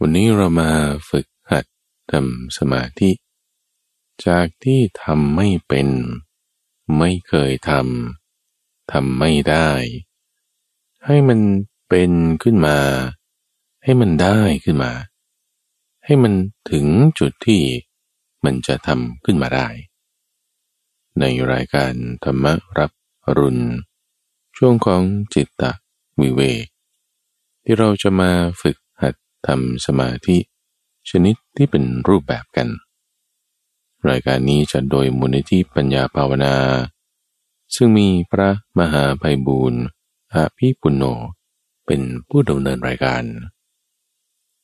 วันนี้เรามาฝึกหัดทำสมาธิ จากที่ทำไม่เป็น ไม่เคยทำทำไม่ได้ ให้มันเป็นขึ้นมา ให้มันได้ขึ้นมา ให้มันถึงจุดที่มันจะทำขึ้นมาได้ ในรายการธรรมรับรุณ ช่วงของจิตตวิเวกที่เราจะมาฝึก ทำสมาธิชนิดที่เป็นรูปแบบกัน รายการนี้จัดโดยมูลนิธิปัญญาภาวนา ซึ่งมีพระมหาไพบูรณ์อาภิปุณโญเป็นผู้ดำเนินรายการ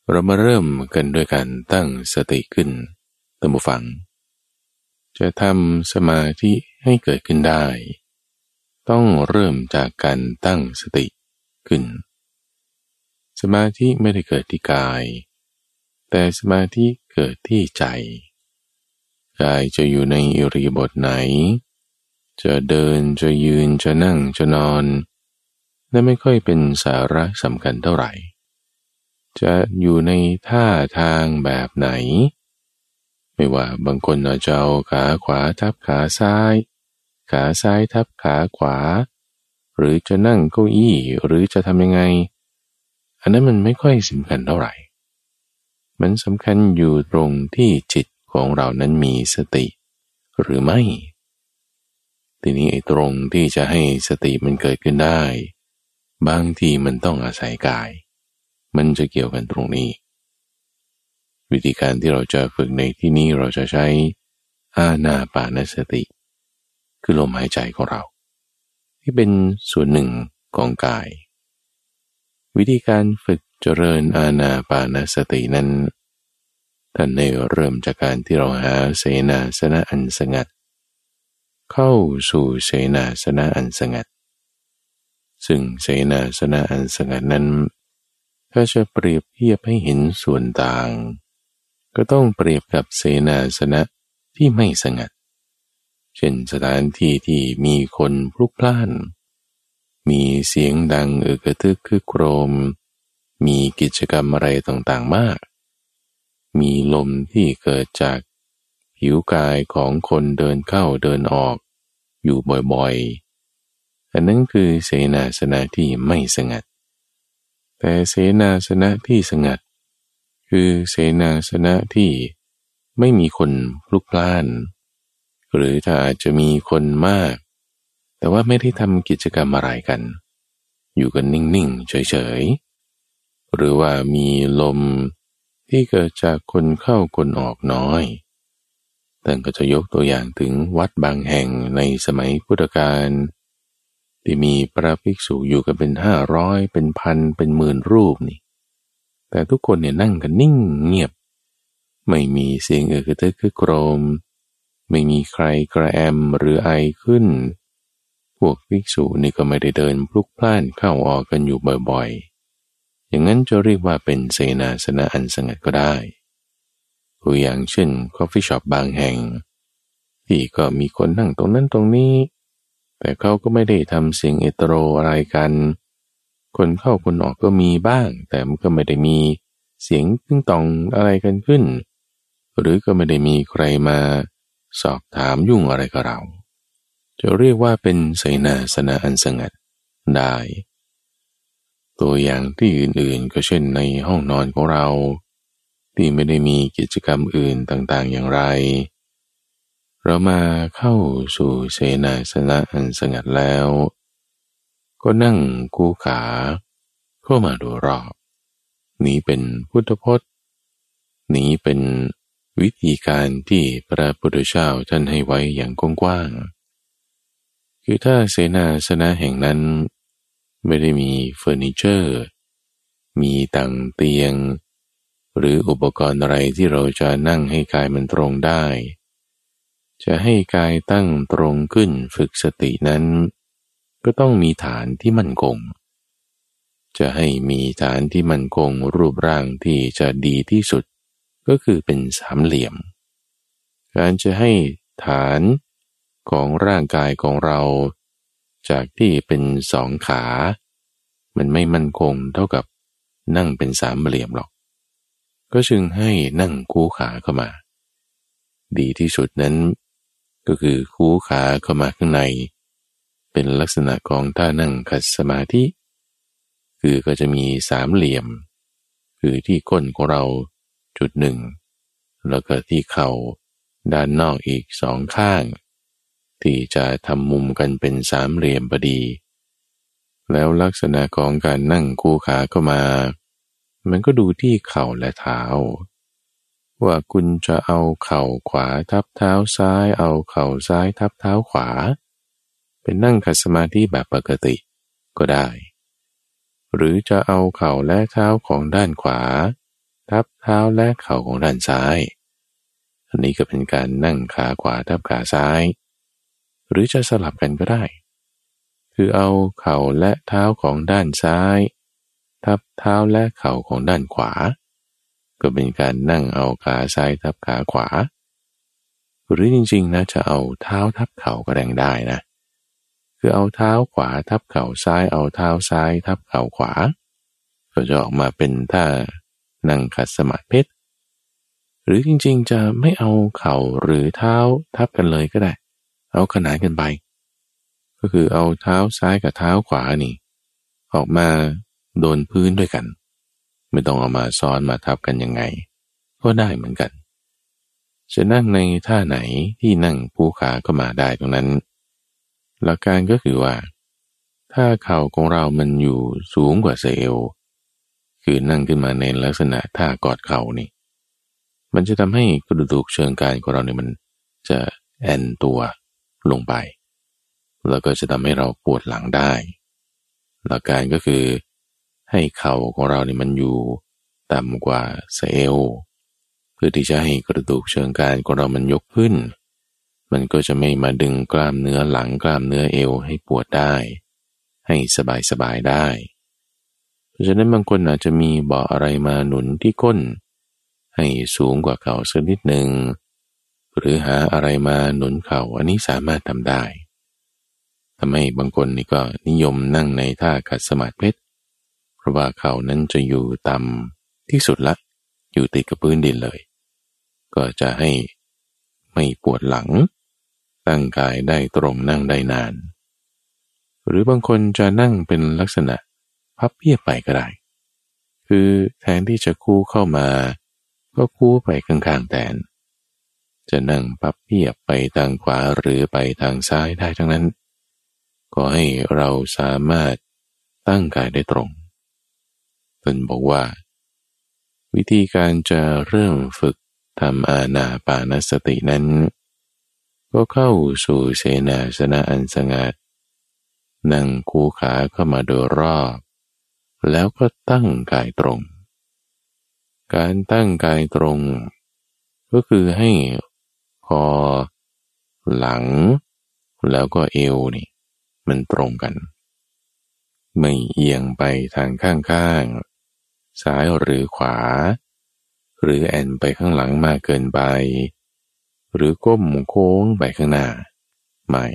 เรามาเริ่มกันด้วยการตั้งสติขึ้นตั้งบุฟัง จะทำสมาธิให้เกิดขึ้นได้ ต้องเริ่มจากการตั้งสติขึ้น สมาธิไม่ได้เกิดที่กาย แต่สมาธิเกิดที่ใจ กายจะอยู่ในอิริบทไหน จะเดินจะยืนจะนั่งจะนอนนั่นไม่ค่อยเป็นสาระสำคัญเท่าไหร่ จะอยู่ในท่าทางแบบไหน ไม่ว่าบางคนอาจจะเอาขาขวาทับขาซ้าย ขาซ้ายทับขาขวา หรือจะนั่งเก้าอี้หรือจะทำยังไง อันนั้นมันไม่ค่อยสำคัญเท่าไหร่ มันสำคัญอยู่ตรงที่จิตของเรานั้นมีสติหรือไม่ ทีนี้ไอ้ตรงที่จะให้สติมันเกิดขึ้นได้ บางทีมันต้องอาศัยกาย มันจะเกี่ยวกันตรงนี้ วิธีการที่เราจะฝึกในที่นี้เราจะใช้อาณาปานสติ คือลมหายใจของเรา ที่เป็นส่วนหนึ่งของกาย วิธีการฝึกเจริญอาณาปานสตินั้น ท่านในเริ่มจากการที่เราหาเสนาสนะอันสงัด เข้าสู่เสนาสนะอันสงัด ซึ่งเสนาสนะอันสงัดนั้น ถ้าจะเปรียบเทียบให้เห็นส่วนต่าง ก็ต้องเปรียบกับเสนาสนะที่ไม่สงัด เช่นสถานที่ที่มีคนพลุกพล่าน มีเสียงดังเอกทึกคึกโครม มีกิจกรรมอะไรต่างๆมาก มีลมที่เกิดจากผิวกายของคนเดินเข้าเดินออกอยู่บ่อยๆ อันนั้นคือเสนาสนะที่ไม่สงัด แต่เสนาสนะที่สงัด คือเสนาสนะที่ไม่มีคนพลุกพล่าน หรือถ้าอาจจะมีคนมาก แต่ว่าไม่ได้ทำกิจกรรมอะไรกัน อยู่กันนิ่งๆเฉยๆ หรือว่ามีลมที่เกิดจากคนเข้าคนออกน้อยแต่ก็จะยกตัวอย่างถึงวัดบางแห่งในสมัยพุทธกาลที่มีพระภิกษุอยู่กันเป็นห้าร้อยเป็นพันเป็นหมื่นรูปนี่ แต่ทุกคนเนี่ยนั่งกันนิ่งเงียบ ไม่มีเสียงเอือกระทึกคือโครม ไม่มีใครกระแอมหรือไอขึ้น วกภิกษุนี่ก็ไม่ได้เดินพลุกพล่านเข้าออกกันอยู่บ่อยๆ อย่างนั้นจะเรียกว่าเป็นเสนาสนะอันสงัดก็ได้ตัวอย่างเช่น coffee shop บางแห่ง ที่ก็มีคนนั่งตรงนั้นตรงนี้ แต่เขาก็ไม่ได้ทำเสียงเอ็ดตะโรอะไรกัน คนเข้าคนออกก็มีบ้าง แต่มันก็ไม่ได้มีเสียงตึ้งตองอะไรกันขึ้น หรือก็ไม่ได้มีใครมาสอบถามยุ่งอะไรกับเรา จะเรียกว่าเป็นเสนาสนะอันสงัดได้ ตัวอย่างที่อื่นๆก็เช่นในห้องนอนของเรา ที่ไม่ได้มีกิจกรรมอื่นต่างๆอย่างไร เรามาเข้าสู่เสนาสนะอันสงัดแล้ว ก็นั่งกูขา เข้ามาดูรอบ นี้เป็นพุทธพจน์ นี้เป็นวิธีการที่พระพุทธเจ้าท่านให้ไว้อย่างกว้างๆ คือถ้าเสนาสนะแห่งนั้น ไม่ได้มีเฟอร์นิเจอร์ มีตังเตียง หรืออุปกรณ์อะไรที่เราจะนั่งให้กายมันตรงได้ จะให้กายตั้งตรงขึ้นฝึกสตินั้น ก็ต้องมีฐานที่มั่นคงจะให้มีฐานที่มั่นคงรูปร่างที่จะดีที่สุด ก็คือเป็นสามเหลี่ยม การจะให้ฐาน ของร่างกายของเรา จากที่เป็นสองขา มันไม่มั่นคงเท่ากับนั่งเป็นสามเหลี่ยมหรอก ก็จึงให้นั่งคู่ขาเข้ามา ดีที่สุดนั้น ก็คือคู่ขาเข้ามาข้างใน เป็นลักษณะของท่านั่งขัดสมาธิ คือก็จะมีสามเหลี่ยม คือที่ก้นของเราจุดหนึ่ง แล้วก็ที่เข่าด้านนอกอีกสองข้าง ที่จะทำมุมกันเป็นสามเหลี่ยมพอดี แล้วลักษณะของการนั่งคู่ขาเข้ามา มันก็ดูที่เข่าและเท้า ว่าคุณจะเอาเข่าขวาทับเท้าซ้าย เอาเข่าซ้ายทับเท้าขวา เป็นนั่งขัดสมาธิแบบปกติก็ได้ หรือจะเอาเข่าและเท้าของด้านขวา ทับเท้าและเข่าของด้านซ้ายอันนี้ก็เป็นการนั่งขาขวาทับขาซ้าย หรือจะสลับกันก็ได้ คือเอาเข่าและเท้าของด้านซ้าย ทับเท้าและเข่าของด้านขวา ก็เป็นการนั่งเอาขาซ้ายทับขาขวา หรือจริงๆนะจะเอาเท้าทับเข่าก็แดงได้นะ คือเอาเท้าขวาทับเข่าซ้ายเอาเท้าซ้ายทับเข่าขวา ก็จะออกมาเป็นท่านั่งขัดสมาธิหรือจริงๆจะไม่เอาเข่าหรือเท้าทับกันเลยก็ได้ เอาขนานกันไป ก็คือเอาเท้าซ้ายกับเท้าขวานี่ ออกมาโดนพื้นด้วยกัน ไม่ต้องเอามาซ้อนมาทับกันยังไง ก็ได้เหมือนกัน จะนั่งในท่าไหนที่นั่งปูขาก็มาได้ตรงนั้น หลักการก็คือว่า ถ้าเข่าของเรามันอยู่สูงกว่าเซลคือนั่งขึ้นมาในลักษณะท่ากอดเข่านี่ มันจะทำให้กระดูกเชิงกายของเราเนี่ยมันจะแอนตัว ลงไป แล้วก็จะทำให้เราปวดหลังได้ หลักการก็คือ ให้เข่าของเราเนี่ยมันอยู่ต่ำกว่าเซลเพื่อที่จะให้กระดูกเชิงกายของเรามันยกขึ้น มันก็จะไม่มาดึงกล้ามเนื้อหลังกล้ามเนื้อเอวให้ปวดได้ ให้สบายสบายได้ เพราะฉะนั้นบางคนอาจจะมีเบาะอะไรมาหนุนที่ก้น ให้สูงกว่าเข่าสักนิดหนึ่ง หรือหาอะไรมาหนุนเขาอันนี้สามารถทำได้ทำให้บางคนนี่ก็นิยมนั่งในท่าขัดสมาธิเพชรเพราะว่าเขานั้นจะอยู่ต่ำที่สุดละอยู่ติดกับพื้นดินเลย ก็จะให้ไม่ปวดหลัง ตั้งกายได้ตรงนั่งได้นาน หรือบางคนจะนั่งเป็นลักษณะพับเพียบไปก็ได้ คือแทนที่จะคู่เข้ามา ก็คู่ไปข้างๆแทน จะนั่งพับเพียบไปทางขวาหรือไปทางซ้ายได้ทั้งนั้น ก็ให้เราสามารถตั้งกายได้ตรงตนบอกว่า วิธีการจะเริ่มฝึกทำอาณาปานสตินั้น ก็เข้าสู่เสนาสนะอันสงัดนั่งคูขาเข้ามาโดยรอบ แล้วก็ตั้งกายตรง การตั้งกายตรง ก็คือให้ คอ หลัง แล้วก็เอวนี่ มันตรงกัน ไม่เอียงไปทางข้างๆ ซ้ายหรือขวา หรือแอนไปข้างหลังมากเกินไป หรือก้มโค้งไปข้างหน้า ไม่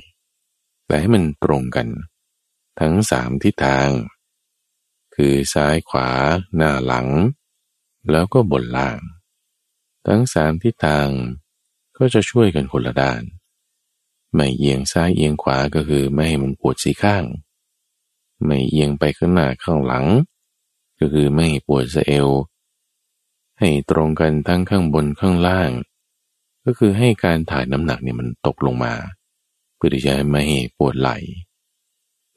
แต่ให้มันตรงกัน ทั้งสามทิศทาง คือซ้ายขวาหน้าหลัง แล้วก็บนล่าง ทั้งสามทิศทาง ก็จะช่วยกันคนละด้าน ไม่เอียงซ้ายเอียงขวาก็คือไม่ให้มันปวดสีข้าง ไม่เอียงไปข้างหน้าข้างหลัง ก็คือไม่ให้ปวดสะเอว ให้ตรงกันทั้งข้างบนข้างล่าง ก็คือให้การถ่ายน้ำหนักเนี่ยมันตกลงมาเพื่อที่จะไม่ให้ปวดไหล่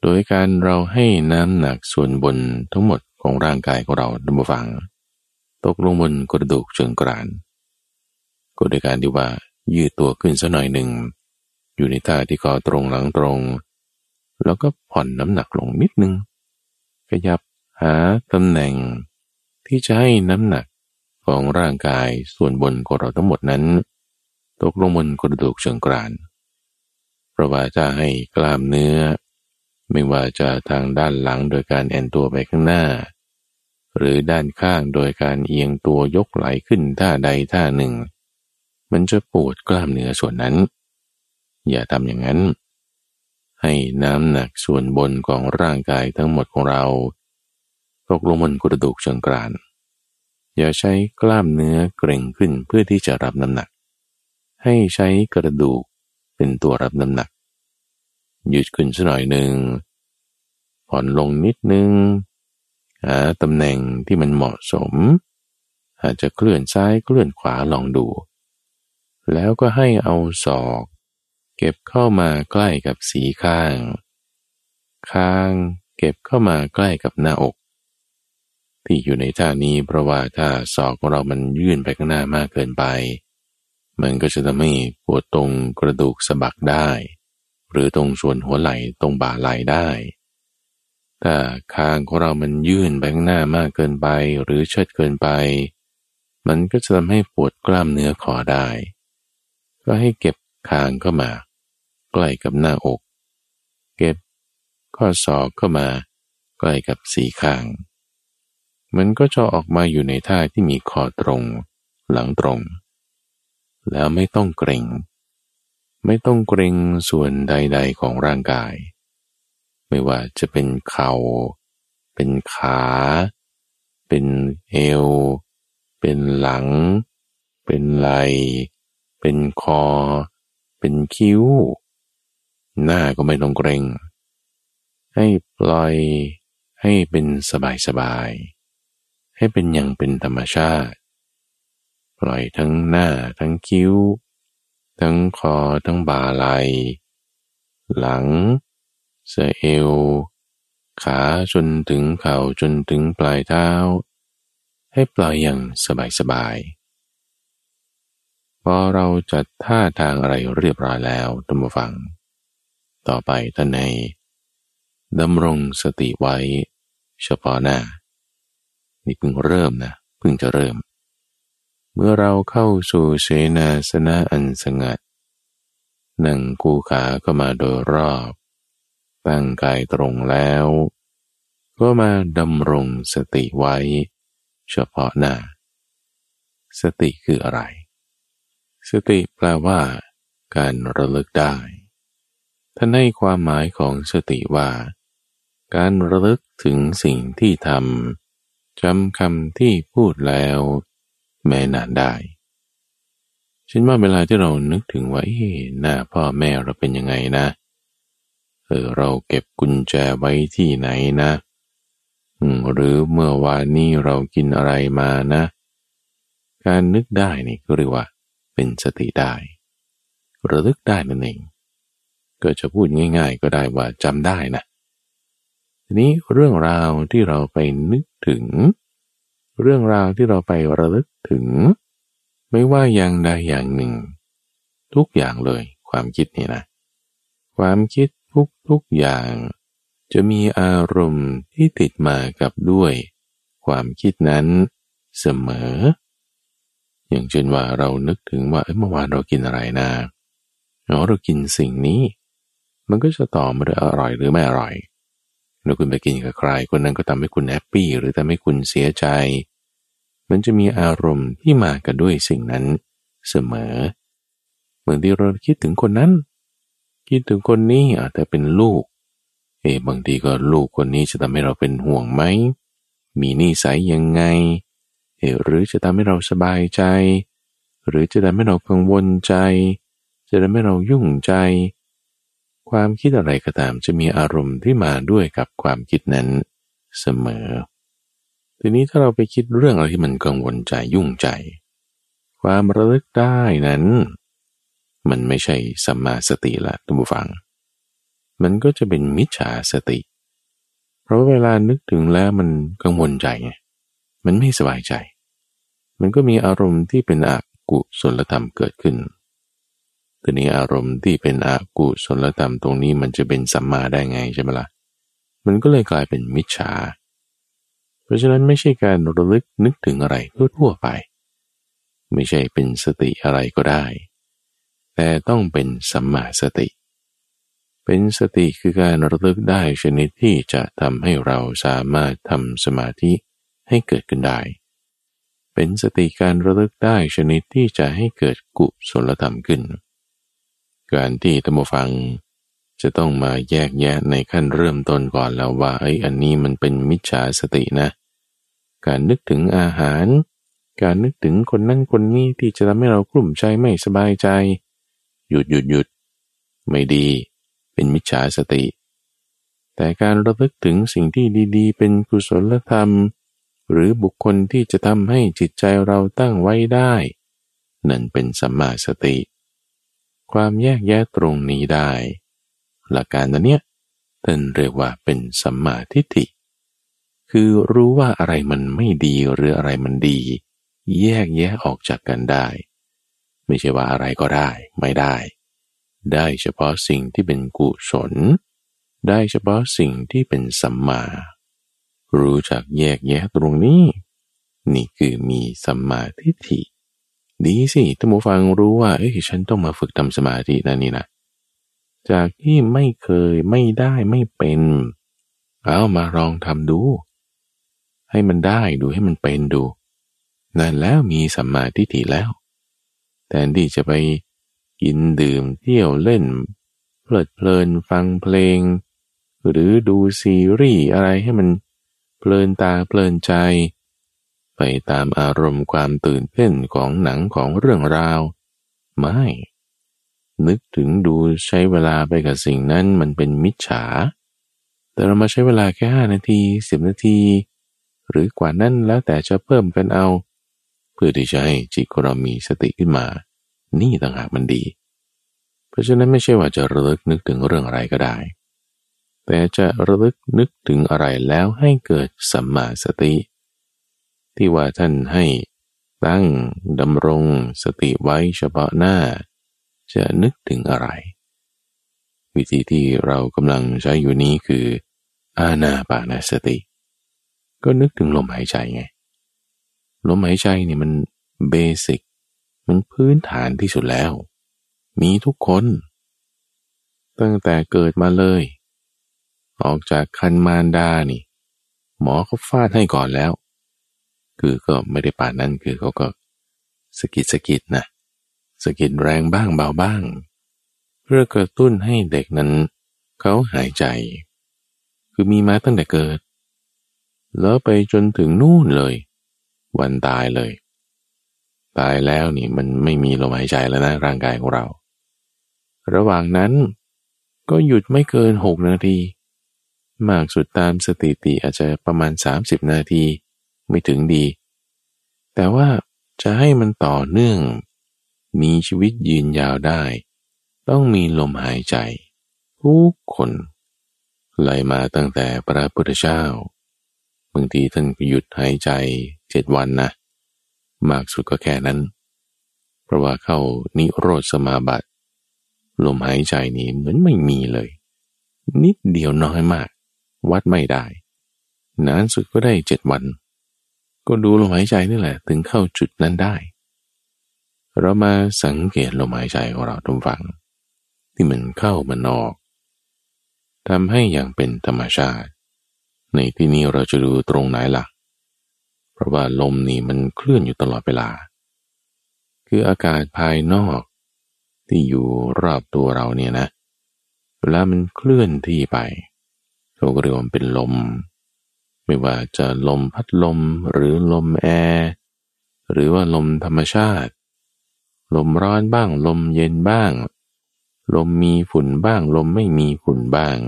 โดยการเราให้น้ำหนักส่วนบนทั้งหมดของร่างกายของเราดับฟัง ตกลงบนกระดูกเชิงกรานก็โดยการที่ว่า ยืดตัวขึ้นสักหน่อยหนึ่ง อยู่ในท่าที่คอตรงหลังตรง แล้วก็ผ่อนน้ำหนักลงนิดนึง ขยับหาตำแหน่ง ที่จะให้น้ำหนักของร่างกายส่วนบนของเราทั้งหมดนั้น ตกลงบนกระดูกเชิงกรานเพราะว่าจะให้กล้ามเนื้อ ไม่ว่าจะทางด้านหลังโดยการแอนตัวไปข้างหน้า หรือด้านข้างโดยการเอียงตัวยกไหลขึ้นท่าใดท่าหนึ่ง มันจะปวดกล้ามเนื้อส่วนนั้น อย่าทำอย่างนั้น ให้น้ำหนักส่วนบนของร่างกายทั้งหมดของเราตกลงบนกระดูกเชิงกราน อย่าใช้กล้ามเนื้อเกร็งขึ้นเพื่อที่จะรับน้ำหนัก ให้ใช้กระดูกเป็นตัวรับน้ำหนัก ยืดขึ้นสักหน่อยหนึ่งผ่อนลงนิดนึงหาตำแหน่งที่มันเหมาะสม อาจจะเคลื่อนซ้ายเคลื่อนขวาลองดู แล้วก็ให้เอาศอก เก็บเข้ามาใกล้กับสีข้าง ข้างเก็บเข้ามาใกล้กับหน้าอก ที่อยู่ในท่านี้เพราะว่าถ้าศอกของเรามันยื่นไปข้างหน้ามากเกินไป มันก็จะทำให้ปวดตรงกระดูกสะบักได้ หรือตรงส่วนหัวไหล่ตรงบ่าไหล่ได้ถ้าคางของเรามันยื่นไปข้างหน้ามากเกินไปหรือเชิดเกินไป มันก็จะทำให้ปวดกล้ามเนื้อคอได้ ก็ให้เก็บคางเข้ามา ใกล้กับหน้าอก เก็บข้อศอกเข้ามา ใกล้กับสีคาง มันก็จะออกมาอยู่ในท่าที่มีคอตรง หลังตรง แล้วไม่ต้องเกรงไม่ต้องเกรงส่วนใดๆของร่างกาย ไม่ว่าจะเป็นเขา่า เป็นขา เป็นเอว เป็นหลัง เป็นไหล เป็นคอ เป็นคิ้ว หน้าก็ไม่ต้องเกรงให้ปล่อยให้เป็นสบายสบาย ให้เป็นอย่างเป็นธรรมชาติ ปล่อยทั้งหน้าทั้งคิ้ว ทั้งคอทั้งบ่าไหลหลัง เสะเอว ขาจนถึงเข่าจนถึงปลายเท้า ให้ปล่อยอย่างสบายๆ พอเราจัดท่าทางอะไรเรียบร้อยแล้วตัมฟัง ต่อไปท่านในดำรงสติไว้ เฉพาะหน้า นี่เพิ่งเริ่มนะเพิ่งจะเริ่ม เมื่อเราเข้าสู่เสนาสนะอันสงัดนั่งกูขาก็มาโดยรอบ ตั้งกายตรงแล้ว ก็มาดำรงสติไว้ เฉพาะหน้า สติคืออะไร สติแปลว่า การระลึกได้ ท่านให้ความหมายของสติว่า การระลึกถึงสิ่งที่ทำจำคำที่พูดแล้ว แม้นานได้ฉันว่าเวลาที่เรานึกถึงว่าหน้าพ่อแม่เราเป็นยังไงนะเออเราเก็บกุญแจไว้ที่ไหนนะ หรือเมื่อวานนี้เรากินอะไรมานะ การนึกได้นี่ก็เรียกว่า เป็นสติได้ ระลึกได้นั่นเอง ก็จะพูดง่าย ๆ ก็ได้ว่าจำได้นะทีนี้เรื่องราวที่เราไปนึกถึง เรื่องราวที่เราไประลึกถึง ไม่ว่าอย่างใดอย่างหนึ่ง ทุกอย่างเลยความคิดนี่นะ ความคิดทุกๆอย่าง จะมีอารมณ์ที่ติดมากับด้วย ความคิดนั้นเสมอ อย่างเช่นว่าเรานึกถึงว่าเมื่อวานเรากินอะไรนะเราเรากินสิ่งนี้ มันก็จะต่อมาด้วยอร่อยหรือไม่อร่อยแล้วคุณไปกินกับใครคนนั้นก็ทำให้คุณแฮปปี้หรือทำให้คุณเสียใจ มันจะมีอารมณ์ที่มากันด้วยสิ่งนั้นเสมอ เหมือนที่เราคิดถึงคนนั้น คิดถึงคนนี้อาจจะเป็นลูก เอบางทีก็ลูกคนนี้จะทำให้เราเป็นห่วงไหม มีนิสัยยังไง หรือจะทำให้เราสบายใจ หรือจะทำให้เรากังวลใจ จะทำให้เรายุ่งใจ ความคิดอะไรก็ตามจะมีอารมณ์ที่มาด้วยกับความคิดนั้นเสมอ ทีนี้ถ้าเราไปคิดเรื่องอะไรที่มันกังวลใจยุ่งใจ ความระลึกได้นั้น มันไม่ใช่สัมมาสติละทุกผู้ฟัง มันก็จะเป็นมิจฉาสติ เพราะเวลานึกถึงแล้วมันกังวลใจไงมันไม่สบายใจ มันก็มีอารมณ์ที่เป็นอกุศลธรรมเกิดขึ้นทีนี้อารมณ์ที่เป็นอกุศลธรรมตรงนี้มันจะเป็นสัมมาได้ไงใช่ไหมละ่ะ มันก็เลยกลายเป็นมิจฉา เพราะฉะนั้นไม่ใช่การระลึกนึกถึงอะไรทั่วๆไป ไม่ใช่เป็นสติอะไรก็ได้ แต่ต้องเป็นสัมมาสติ เป็นสติคือการระลึกได้ชนิดที่จะทำให้เราสามารถทำสมาธิให้เกิดขึ้นได้ เป็นสติการระลึกได้ชนิดที่จะให้เกิดกุศลธรรมขึ้น การที่ธรรมฟังจะต้องมาแยกแยะในขั้นเริ่มต้นก่อนแล้วว่าไอ้อันนี้มันเป็นมิจฉาสตินะ การนึกถึงอาหาร การนึกถึงคนนั่นคนนี้ที่จะทำให้เรากลุ่มใจไม่สบายใจ หยุดหยุดหยุดไม่ดี เป็นมิจฉาสติ แต่การระลึกถึงสิ่งที่ดี ๆ เป็นกุศลธรรม หรือบุคคลที่จะทำให้จิตใจเราตั้งไว้ได้ นั่นเป็นสัมมาสติ ความแยกแยะตรงนี้ได้ หลักการนั้นเนี้ยท่านเรียกว่าเป็นสัมมาทิฏฐิ คือรู้ว่าอะไรมันไม่ดีหรืออะไรมันดี แยกแยะออกจากกันได้ ไม่ใช่ว่าอะไรก็ได้ไม่ได้ ได้เฉพาะสิ่งที่เป็นกุศล ได้เฉพาะสิ่งที่เป็นสัมมา รู้จักแยกแยะตรงนี้ นี่คือมีสัมมาทิฏฐิ ดีสิท่านผู้ฟังรู้ว่า เอ้ยฉันต้องมาฝึกทำสมาธินั่นนี่นะจากที่ไม่เคยไม่ได้ไม่เป็น เอามาลองทำดู ให้มันได้ดูให้มันเป็นดู นั่นแล้วมีสัมมาทิฏฐิแล้วแต่ที่จะไปกินดื่มเที่ยวเล่น เพลิดเพลินฟังเพลง หรือดูซีรีส์อะไรให้มัน เพลินตาเพลินใจ ไปตามอารมณ์ความตื่นเต้นของหนังของเรื่องราว ไม่ นึกถึงดูใช้เวลาไปกับสิ่งนั้นมันเป็นมิจฉา แต่เรามาใช้เวลาแค่ห้านาทีสิบนาที หรือกว่านั้นแล้วแต่จะเพิ่มกันเอา เพื่อที่จะให้จิตของเรามีสติขึ้นมา นี่ต่างหากมันดี เพราะฉะนั้นไม่ใช่ว่าจะระลึกนึกถึงเรื่องอะไรก็ได้ แต่จะระลึกนึกถึงอะไรแล้วให้เกิดสัมมาสติ ที่ว่าท่านให้ตั้งดำรงสติไว้เฉพาะหน้า จะนึกถึงอะไร วิธีที่เรากำลังใช้อยู่นี้คืออาณาปานาสติ ก็นึกถึงลมหายใจไง ลมหายใจนี่มันเบสิก มันพื้นฐานที่สุดแล้ว มีทุกคน ตั้งแต่เกิดมาเลย ออกจากคันมารดานี่ หมอเขาฟาดให้ก่อนแล้ว คือก็ไม่ได้ป่านนั้นคือเขาก็สกิดสกิดนะสกิดแรงบ้างเบาบ้าง เพื่อกระตุ้นให้เด็กนั้น เขาหายใจ คือมีมาตั้งแต่เกิด แล้วไปจนถึงนู่นเลย วันตายเลย ตายแล้วนี่มันไม่มีลมหายใจแล้วนะร่างกายของเรา ระหว่างนั้นก็หยุดไม่เกินหกนาที มากสุดตามสถิติอาจจะประมาณ 30 นาที ไม่ถึงดี แต่ว่าจะให้มันต่อเนื่อง มีชีวิตยืนยาวได้ ต้องมีลมหายใจ ทุกคนไล่มาตั้งแต่พระพุทธเจ้าบางทีท่านหยุดหายใจเจ็ดวันนะ มากสุดก็แค่นั้น เพราะว่าเข้านิโรธสมาบัติ ลมหายใจนี้เหมือนไม่มีเลย นิดเดียวน้อยมาก วัดไม่ได้นานสุดก็ได้เจ็ดวัน ก็ดูลมหายใจนี่แหละ ถึงเข้าจุดนั้นได้ เรามาสังเกตลมหายใจของเราทุกฝัง ที่มันเข้ามันออกทำให้อย่างเป็นธรรมชาติ ในที่นี้เราจะดูตรงไหนละ่ะราะว่าลมนี่มันเคลื่อนอยู่ตลอดเวลา คืออากาศภายนอก ที่อยู่รอบตัวเราเนี่ยนะเวลามันเคลื่อนที่ไป เราก็เรียกว่าเป็นลม ไม่ว่าจะลมพัดลมหรือลมแอร์หรือว่าลมธรรมชาติ ลมร้อนบ้าง ลมเย็นบ้าง ลมมีฝุ่นบ้าง ลมไม่มีฝุ่นบ้าง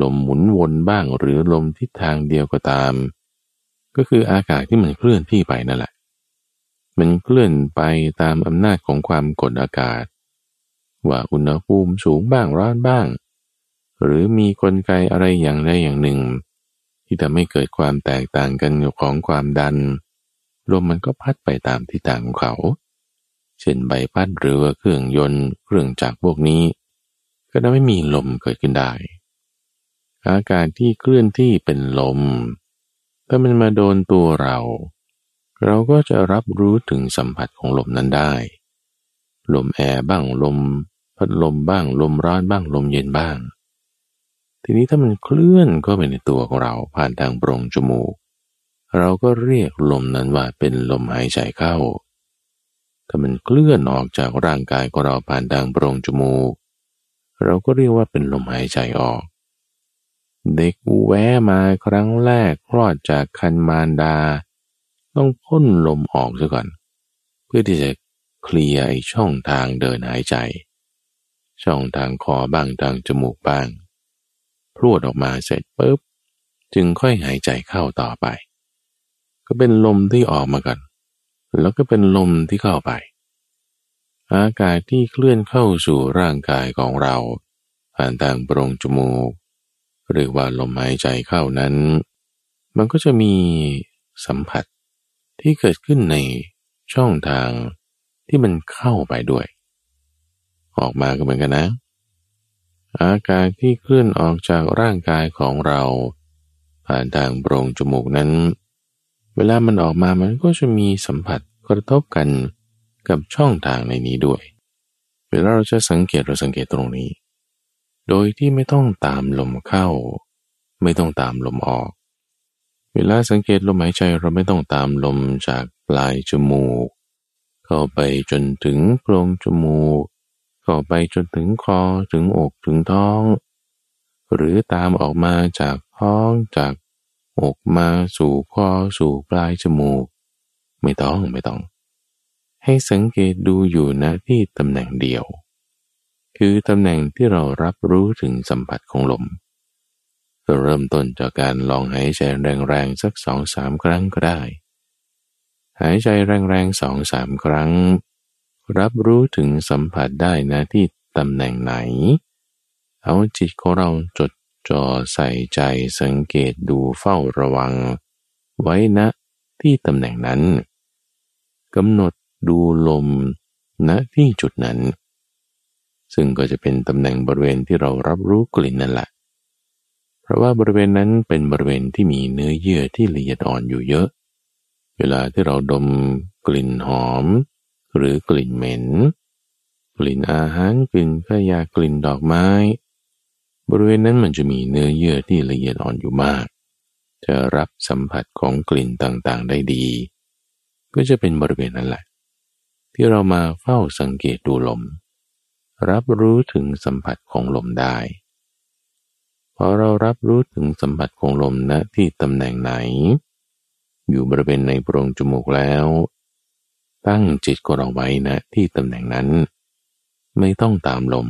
ลมหมุนวนบ้าง หรือลมทิศทางเดียวก็ตาม ก็คืออากาศที่มันเคลื่อนที่ไปนั่นแหละมันเคลื่อนไปตามอำนาจของความกดอากาศ ว่าอุณหภูมิสูงบ้างร้อนบ้าง หรือมีกลไกอะไรอย่างใดอย่างหนึ่ง ที่ทำให้เกิดความแตกต่างกันของความดันลมมันก็พัดไปตามทิศทางของเขา เช่นใบพัดหรือเครื่องยนต์เครื่องจักรพวกนี้ ก็ทำให้มีลมเกิดขึ้นได้ อากาศที่เคลื่อนที่เป็นลม ถ้ามันมาโดนตัวเรา เราก็จะรับรู้ถึงสัมผัสของลมนั้นได้ ลมแอร์บ้างลม พัดลมบ้างลมร้อนบ้างลมเย็นบ้าง ทีนี้ถ้ามันเคลื่อนก็ไปในตัวของเราผ่านทางโปรงจมูก เราก็เรียกลมนั้นว่าเป็นลมหายใจเข้า ถ้ามันเคลื่อนออกจากร่างกายของเราผ่านทางโปรงจมูก เราก็เรียกว่าเป็นลมหายใจออก เด็กแวะมาครั้งแรกคลอดจากคันมารดา ต้องพ่นลมออกซะก่อน เพื่อที่จะเคลียร์ช่องทางเดินหายใจ ช่องทางคอบ้างทางจมูกบ้าง พรวดออกมาเสร็จปุ๊บจึงค่อยหายใจเข้าต่อไป ก็เป็นลมที่ออกมาก่อนแล้วก็เป็นลมที่เข้าไป อากาศที่เคลื่อนเข้าสู่ร่างกายของเรา ผ่านทางโปรงจมูก หรือว่าลมหายใจเข้านั้น มันก็จะมีสัมผัสที่เกิดขึ้นในช่องทางที่มันเข้าไปด้วย ออกมาก็เหมือนกันนะ อากาศที่เคลื่อนออกจากร่างกายของเรา ผ่านทางโปรงจมูกนั้น เวลามันออกมามันก็จะมีสัมผัสกระทบกันกับช่องทางในนี้ด้วย เวลาเราจะสังเกตเราสังเกตตรงนี้ โดยที่ไม่ต้องตามลมเข้า ไม่ต้องตามลมออก เวลาสังเกตลมหายใจเราไม่ต้องตามลมจากปลายจมูก เข้าไปจนถึงโพรงจมูก เข้าไปจนถึงคอถึงอกถึงท้อง หรือตามออกมาจากท้องจากอกมาสู่คอสู่ปลายจมูก ไม่ต้องไม่ต้อง ให้สังเกตดูอยู่นะที่ตำแหน่งเดียว คือตำแหน่งที่เรารับรู้ถึงสัมผัสของลมเริ่มต้นจากการลองหายใจแรงๆสักสองสามครั้งก็ได้ หายใจแรงๆสองสามครั้ง รับรู้ถึงสัมผัสได้นะที่ตำแหน่งไหน เอาจิตของเราจดจ่อใส่ใจสังเกตดูเฝ้าระวัง ไว้นะที่ตำแหน่งนั้นกำหนดดูลมณที่จุดนั้น ซึ่งก็จะเป็นตำแหน่งบริเวณที่เรารับรู้กลิ่นนั่นแหละ เพราะว่าบริเวณนั้นเป็นบริเวณที่มีเนื้อเยื่อที่ละเอียดอ่อนอยู่เยอะ เวลาที่เราดมกลิ่นหอม หรือกลิ่นเหม็น กลิ่นอาหารกลิ่นขยะกลิ่นดอกไม้ บริเวณนั้นมันจะมีเนื้อเยื่อที่ละเอียดอ่อนอยู่มาก จะรับสัมผัสของกลิ่นต่างๆได้ดี ก็จะเป็นบริเวณนั้นแหละ ที่เรามาเฝ้าสังเกตดูลม รับรู้ถึงสัมผัสของลมได้พอเรารับรู้ถึงสัมผัสของลมณนะที่ตำแหน่งไหน อยู่บริเวณในโพรงจมูกแล้ว ตั้งจิตของเราไว้นะที่ตำแหน่งนั้น ไม่ต้องตามลม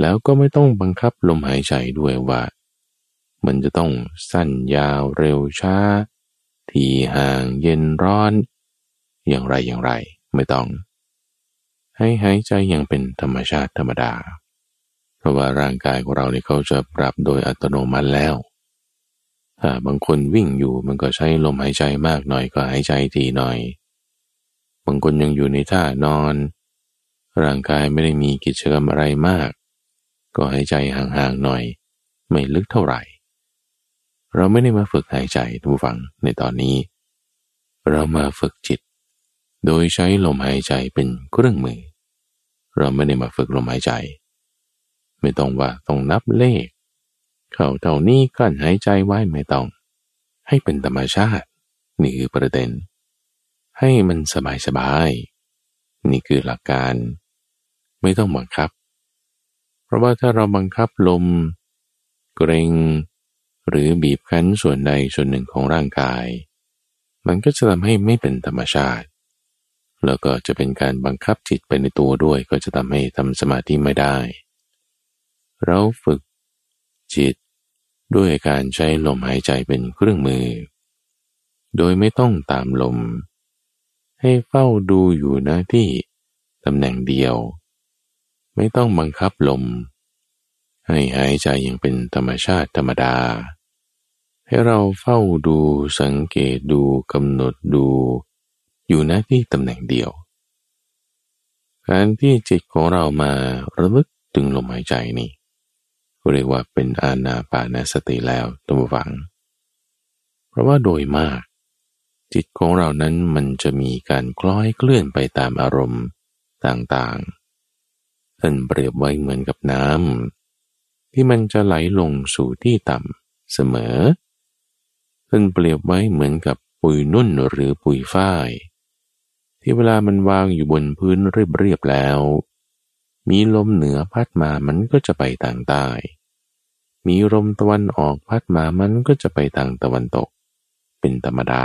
แล้วก็ไม่ต้องบังคับลมหายใจด้วยว่า มันจะต้องสั้นยาวเร็วช้า ทีห่างเย็นร้อน อย่างไรอย่างไร ไม่ต้อง ให้หายใจอย่างเป็นธรรมชาติธรรมดา เพราะว่าร่างกายของเราเนี่ยเขาจะปรับโดยอัตโนมัติแล้วถ้าบางคนวิ่งอยู่มันก็ใช้ลมหายใจมากหน่อยก็หายใจทีหน่อย บางคนยังอยู่ในท่านอน ร่างกายไม่ได้มีกิจกรรมอะไรมาก ก็หายใจห่างๆหน่อย ไม่ลึกเท่าไหร่ เราไม่ได้มาฝึกหายใจทุกฝังในตอนนี้ เรามาฝึกจิต โดยใช้ลมหายใจเป็นเครื่องมือ เราไม่ได้มาฝึกลมหายใจ ไม่ต้องว่าต้องนับเลข เข้าเท่านี้กั้นหายใจไว้ไม่ต้อง ให้เป็นธรรมชาตินี่คือประเด็น ให้มันสบายสบายนี่คือหลักการ ไม่ต้องบังคับ เพราะว่าถ้าเราบังคับลม เกรงหรือบีบคั้นส่วนใดส่วนหนึ่งของร่างกาย มันก็จะทำให้ไม่เป็นธรรมชาติ แล้วก็จะเป็นการบังคับจิตไปในตัวด้วย ก็จะทำให้ทำสมาธิไม่ได้ เราฝึกจิตด้วยการใช้ลมหายใจเป็นเครื่องมือ โดยไม่ต้องตามลม ให้เฝ้าดูอยู่นะที่ตำแหน่งเดียว ไม่ต้องบังคับลม ให้หายใจย่างเป็นธรรมชาติธรรมดา ให้เราเฝ้าดูสังเกตดูกำหนดดู อยู่นะที่ตำแหน่งเดียว การที่จิตของเรามาระลึกถึงลมหายใจนี่เรียกว่าเป็นอาณาปานสติแล้วตัวฝัง เพราะว่าโดยมาก จิตของเรานั้นมันจะมีการคล้อยเคลื่อนไปตามอารมณ์ต่างๆ ท่านเปรียบไว้เหมือนกับน้ำที่มันจะไหลลงสู่ที่ต่ำเสมอ ท่านเปรียบไว้เหมือนกับปุยนุ่นหรือปุยฝ้าย ที่เวลามันวางอยู่บนพื้นเรียบๆแล้ว มีลมเหนือพัดมามันก็จะไปทางใต้ มีลมตะวันออกพัดมามันก็จะไปทางตะวันตก เป็นธรรมดา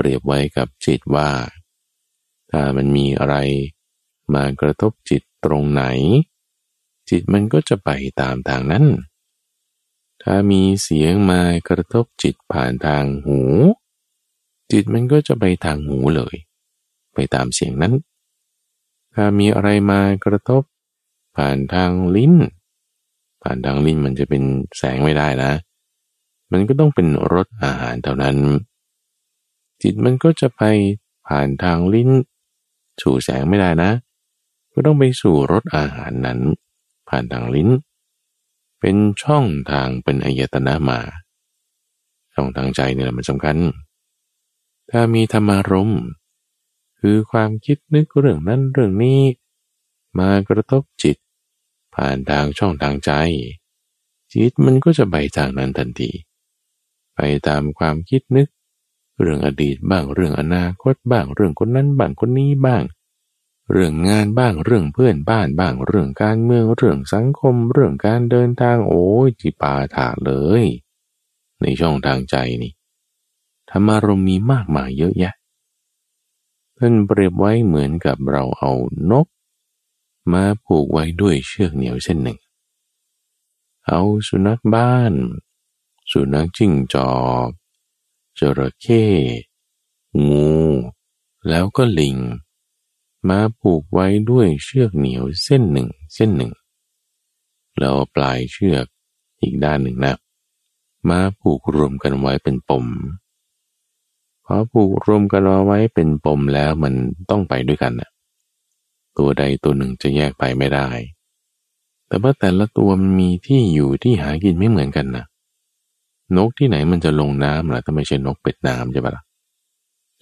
ปรียบไว้กับจิตว่า ถ้ามันมีอะไรมากระทบจิตตรงไหน จิตมันก็จะไปตามทางนั้น ถ้ามีเสียงมากระทบจิตผ่านทางหู จิตมันก็จะไปทางหูเลย ไปตามเสียงนั้น ถ้ามีอะไรมากระทบ ผ่านทางลิ้น ผ่านทางลิ้นมันจะเป็นแสงไม่ได้นะ มันก็ต้องเป็นรสอาหารเท่านั้น จิตมันก็จะไปผ่านทางลิ้น สู่แสงไม่ได้นะ ก็ต้องไปสู่รสอาหารนั้น ผ่านทางลิ้น เป็นช่องทางเป็นอายตนะมา ช่องทางใจเนี่ยมันสำคัญ ถ้ามีธรรมารมคือความคิดนึกเรื่องนั้นเรื่องนี้ มากระทบจิต ผ่านทางช่องทางใจ จิตมันก็จะไปทางนั้นทันที ไปตามความคิดนึก เรื่องอดีตบ้างเรื่องอนาคตบ้างเรื่องคนนั้นบ้างคนนี้บ้าง เรื่องงานบ้างเรื่องเพื่อนบ้านบ้างเรื่องการเมืองเรื่องสังคม เรื่องการเดินทางโอ้ยจิปาถาเลย ในช่องทางใจนี่ธรรมารมมีมากมายเยอะแยะท่านเปรียบไว้เหมือนกับเราเอานก มาผูกไว้ด้วยเชือกเหนียวเส้นหนึ่ง เอาสุนัขบ้าน สุนัขจิ้งจอก จระเข้งู แล้วก็ลิง มาผูกไว้ด้วยเชือกเหนียวเส้นหนึ่งเส้นหนึ่ง แล้วปลายเชือกอีกด้านหนึ่งนะมาผูกรวมกันไว้เป็นปมพอผูกรวมกันเอาไว้เป็นปมแล้วมันต้องไปด้วยกันนะตัวใดตัวหนึ่งจะแยกไปไม่ได้ แต่ว่าแต่ละตัวมันมีที่อยู่ที่หากินไม่เหมือนกันนะ นกที่ไหนมันจะลงน้ำล่ะถ้าไม่ใช่นกเป็ดน้ำใช่ปะล่ะ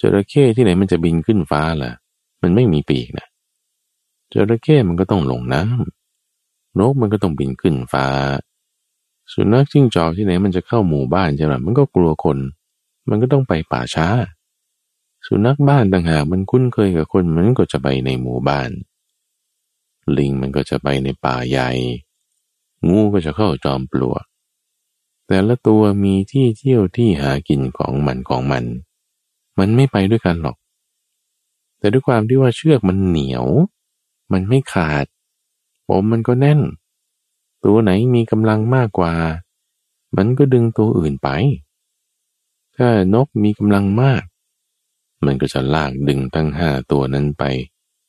จระเข้ที่ไหนมันจะบินขึ้นฟ้าล่ะ มันไม่มีปีกนะจระเข้มันก็ต้องลงน้ำนกมันก็ต้องบินขึ้นฟ้า สุนัขจิ้งจอกที่ไหนมันจะเข้าหมู่บ้านใช่ไหมมันก็กลัวคน มันก็ต้องไปป่าช้า สุนัขบ้านต่างหากมันคุ้นเคยกับคนมันก็จะไปในหมู่บ้าน ลิงมันก็จะไปในป่าใหญ่ งูก็จะเข้าจอมปลวก แต่ละตัวมีที่เที่ยวที่หากินของมันของมัน มันไม่ไปด้วยกันหรอก แต่ด้วยความที่ว่าเชือกมันเหนียว มันไม่ขาด ผมมันก็แน่น ตัวไหนมีกำลังมากกว่า มันก็ดึงตัวอื่นไป ถ้านกมีกำลังมาก มันก็จะลากดึงทั้งห้าตัวนั้นไป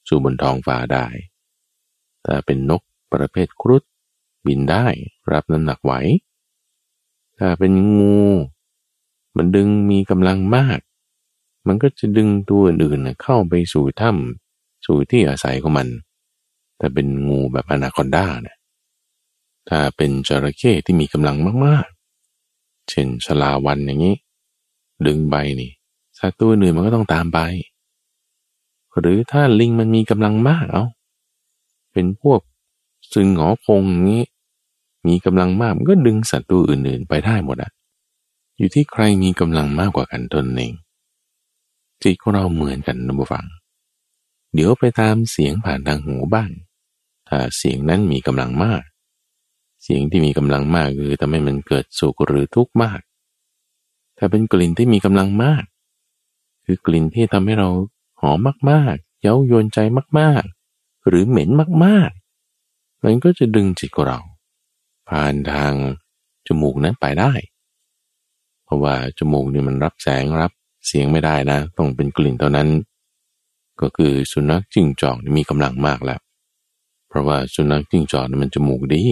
สู่บนท้องฟ้าได้ แต่เป็นนกประเภทครุฑบินได้รับน้ำหนักไหว ถ้าเป็นงู มันดึงมีกำลังมาก มันก็จะดึงตัวอื่นๆเข้าไปสู่ถ้ำสู่ที่อาศัยของมัน แต่เป็นงูแบบอนาคอนดาเนี่ยถ้าเป็นจระเข้ที่มีกำลังมากๆ เช่นชลาวันอย่างนี้ ดึงใบนี่สัตว์ตัวอื่นมันก็ต้องตามไป หรือถ้าลิงมันมีกำลังมากเอาเป็นพวกซึงหงอคงอย่างนี้ มีกำลังมากมันก็ดึงสัตว์ตัวอื่นๆ ไปได้หมดอะอยู่ที่ใครมีกำลังมากกว่ากันตนเองจิตของเราเหมือนกันนะบุฟัง เดี๋ยวไปตามเสียงผ่านทางหูบ้าง ถ้าเสียงนั้นมีกำลังมาก เสียงที่มีกำลังมากคือทำให้มันเกิดสุขหรือทุกข์มาก ถ้าเป็นกลิ่นที่มีกำลังมาก คือกลิ่นที่ทำให้เราหอมมากๆ เย้ายวนใจมากๆ หรือเหม็นมากๆ มันก็จะดึงจิตของเรา ผ่านทางจมูกนั้นไปได้ เพราะว่าจมูกนี่มันรับแสงรับเสียงไม่ได้นะ ต้องเป็นกลิ่นเท่านั้น ก็คือสุนัขจิ้งจอกมีกำลังมากแล้ว เพราะว่าสุนัขจิ้งจอกมันจมูกดี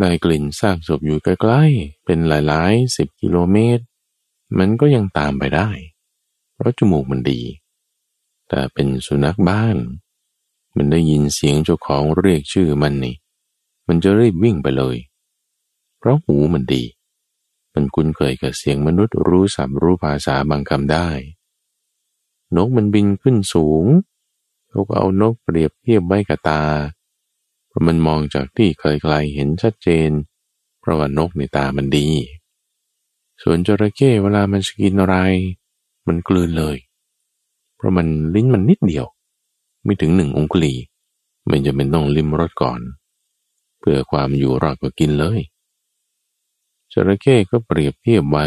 ได้กลิ่นซากศพอยู่ใกล้ๆ เป็นหลายๆสิบกิโลเมตร มันก็ยังตามไปได้ เพราะจมูกมันดี แต่เป็นสุนัขบ้าน มันได้ยินเสียงเจ้าของเรียกชื่อมันนี่ มันจะรีบวิ่งไปเลย เพราะหูมันดี มันคุ้นเคยกับเสียงมนุษย์รู้สับรู้ภาษาบางคำได้ นกมันบินขึ้นสูงเขาก็เอานกเปรียบเทียบไว้กับตา เพราะมันมองจากที่ไกลๆเห็นชัดเจน เพราะว่านกในตามันดี ส่วนจระเข้เวลามันกินอะไร มันกลืนเลย เพราะมันลิ้นมันนิดเดียว ไม่ถึงหนึ่งองคุลี มันจะเป็นต้องลิ้มรสก่อน เพื่อความอยู่รอดก็กินเลยจระเข้ก็เปรียบเทียบไว้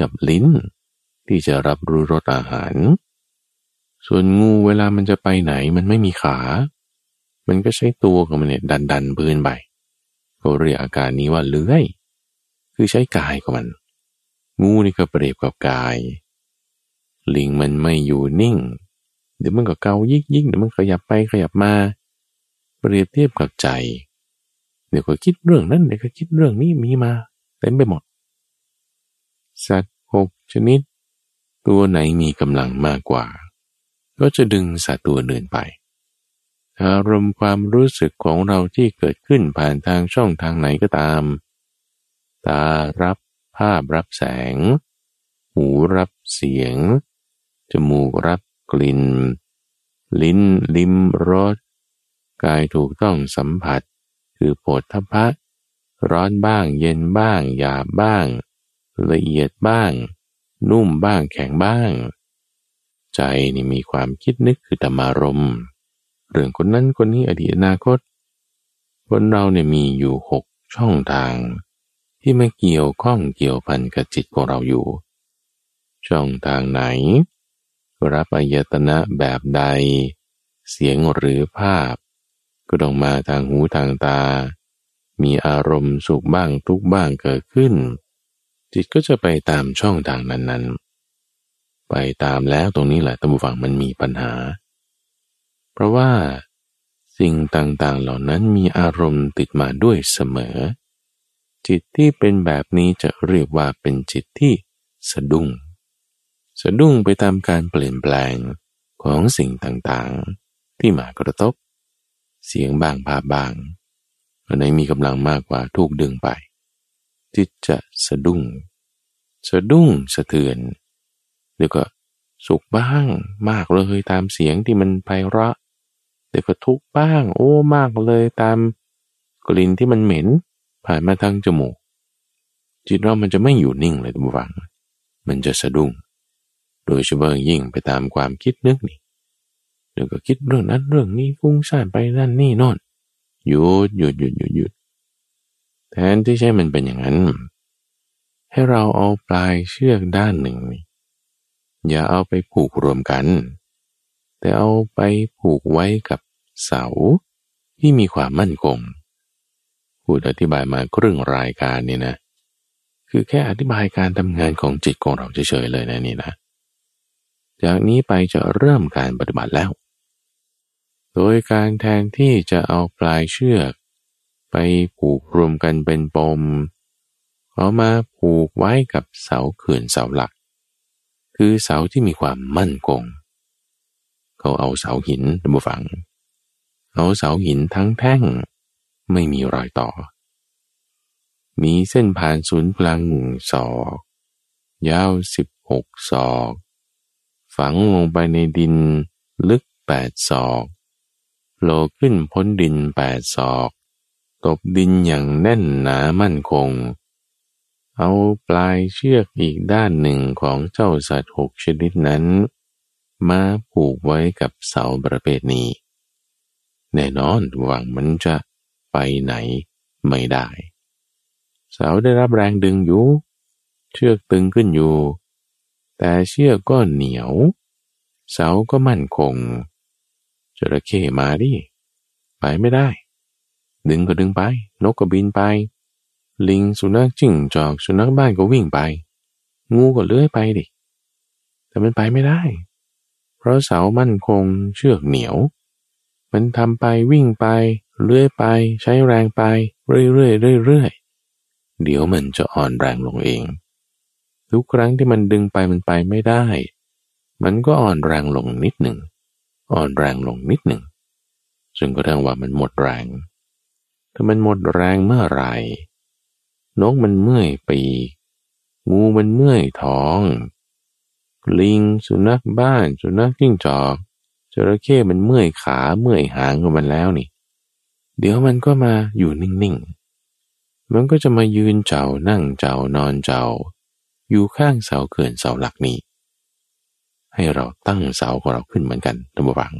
กับลิ้น ที่จะรับรู้รสอาหาร ส่วนงูเวลามันจะไปไหนมันไม่มีขา มันก็ใช้ตัวของมันเนี่ยดันดันพื้นไปเขาเรียกอาการนี้ว่าเลื้อย คือใช้กายของมัน งูนี่ก็เปรียบกับกาย ลิงมันไม่อยู่นิ่ง เดี๋ยวมันก็เกายิกยิกเดี๋ยวมันขยับไปขยับมา เปรียบเทียบกับใจ เดี๋ยวก็คิดเรื่องนั้นเดี๋ยวก็คิดเรื่องนี้มีมาเต็มไปหมด สัตว์หกชนิด ตัวไหนมีกำลังมากกว่า ก็จะดึงสัตว์ตัวอื่นไปอารมณ์ความรู้สึกของเราที่เกิดขึ้นผ่านทางช่องทางไหนก็ตาม ตารับภาพรับแสง หูรับเสียง จมูกรับกลิ่น ลิ้นลิ้มรส กายถูกต้องสัมผัส คือโผฏฐพะ ร้อนบ้าง เย็นบ้าง หยาบบ้าง ละเอียดบ้าง นุ่มบ้างแข็งบ้าง ใจนี่มีความคิดนึกคือธรรมารมเรื่องคนนั้นคนนี้อดีตอนาคต คนเราเนี่ยมีอยู่หกช่องทาง ที่ไม่เกี่ยวข้องเกี่ยวพันกับจิตของเราอยู่ ช่องทางไหน รับอายตนะแบบใด เสียงหรือภาพ ก็ต้องมาทางหูทางตา มีอารมณ์สุขบ้างทุกบ้างเกิดขึ้น จิตก็จะไปตามช่องทางนั้นๆ ไปตามแล้วตรงนี้แหละตั้งฝังมันมีปัญหา เพราะว่าสิ่งต่างๆเหล่านั้นมีอารมณ์ติดมาด้วยเสมอ จิตที่เป็นแบบนี้จะเรียกว่าเป็นจิตที่สะดุ้ง สะดุ้งไปตามการเปลี่ยนแปลงของสิ่งต่างๆ ที่มากระทบ เสียงบางภาพบางอันไหนมีกำลังมากกว่าถูกดึงไปจิตจะสะดุ้ง สะดุ้งสะเทือนแล้วก็สุขบ้างมากเลยตามเสียงที่มันไพเราะเดี๋ยวก็ทุกบ้าง โอ้มากเลยตามกลิ่นที่มันเหม็น ผ่านมาทางจมูก จิตเรามันจะไม่อยู่นิ่งเลยทุกฝัง มันจะสะดุ้ง โดยเฉพาะยิ่งไปตามความคิดนึกนี่ เดี๋ยวก็คิดเรื่องนั้นเรื่องนี้ฟุ้งซ่านไปนั่นนี่นอนหยุดหยุดหยุดหยุดหยุดแทนที่ใช่มันเป็นอย่างนั้น ให้เราเอาปลายเชือกด้านหนึ่ง อย่าเอาไปผูกรวมกัน แต่เอาไปผูกไว้กับเสาที่มีความมั่นคงพูดอธิบายมาครึ่งรายการนี่นะ คือแค่อธิบายการทำงานของจิตของเราเฉยๆเลยนะนี่นะ จากนี้ไปจะเริ่มการปฏิบัติแล้ว โดยการแทนที่จะเอาปลายเชือก ไปผูกรวมกันเป็นปม เอามาผูกไว้กับเสาเขื่อนเสาหลัก คือเสาที่มีความมั่นคง เขาเอาเสาหินมาฝัง เอาเสาหินทั้งแท่ง ไม่มีรอยต่อ มีเส้นผ่านศูนย์กลางหนึ่งศอก ยาวสิบหกศอก ฝังลงไปในดินลึกแปดศอก โผล่ขึ้นพ้นดินแปดศอก ตบดินอย่างแน่นหนามั่นคง เอาปลายเชือกอีกด้านหนึ่งของเจ้าสัตว์หกชนิดนั้น มาผูกไว้กับเสาประเภทนี้ แน่นอนหวังมันจะไปไหนไม่ได้ เสาได้รับแรงดึงอยู่ เชือกตึงขึ้นอยู่ แต่เชือกก็เหนียว เสาก็มั่นคง จระเข้มาดิ ไปไม่ได้ ดึงก็ดึงไป นกก็บินไป ลิงสุนัขจิ้งจอกสุนัขบ้านก็วิ่งไป งูก็เลื้อยไปดิ แต่มันไปไม่ได้ เพราะเสามั่นคงเชือกเหนียว มันทำไปวิ่งไป เลื่อยไป ใช้แรงไป เรื่อยๆเรื่อยๆเดี๋ยวมันจะอ่อนแรงลงเอง ทุกครั้งที่มันดึงไปมันไปไม่ได้ มันก็อ่อนแรงลงนิดหนึ่ง อ่อนแรงลงนิดหนึ่งจนกระทั่องว่ามันหมดแรง ถ้ามันหมดแรงเมื่อไหร่นกมันเมื่อยปีงูมันเมื่อยท้อง ลิงสุนัขบ้านสุนัขจิ้งจอกจระเข้มันเมื่อยขาเมื่อยหางของมันแล้วนี่ เดี๋ยวมันก็มาอยู่นิ่งๆ มันก็จะมายืนเจ้านั่งเจ้านอนเจ้า อยู่ข้างเสาเขื่อนเสาหลักนี้ ให้เราตั้งเสาของเราขึ้นเหมือนกันท่านผู้ฟัง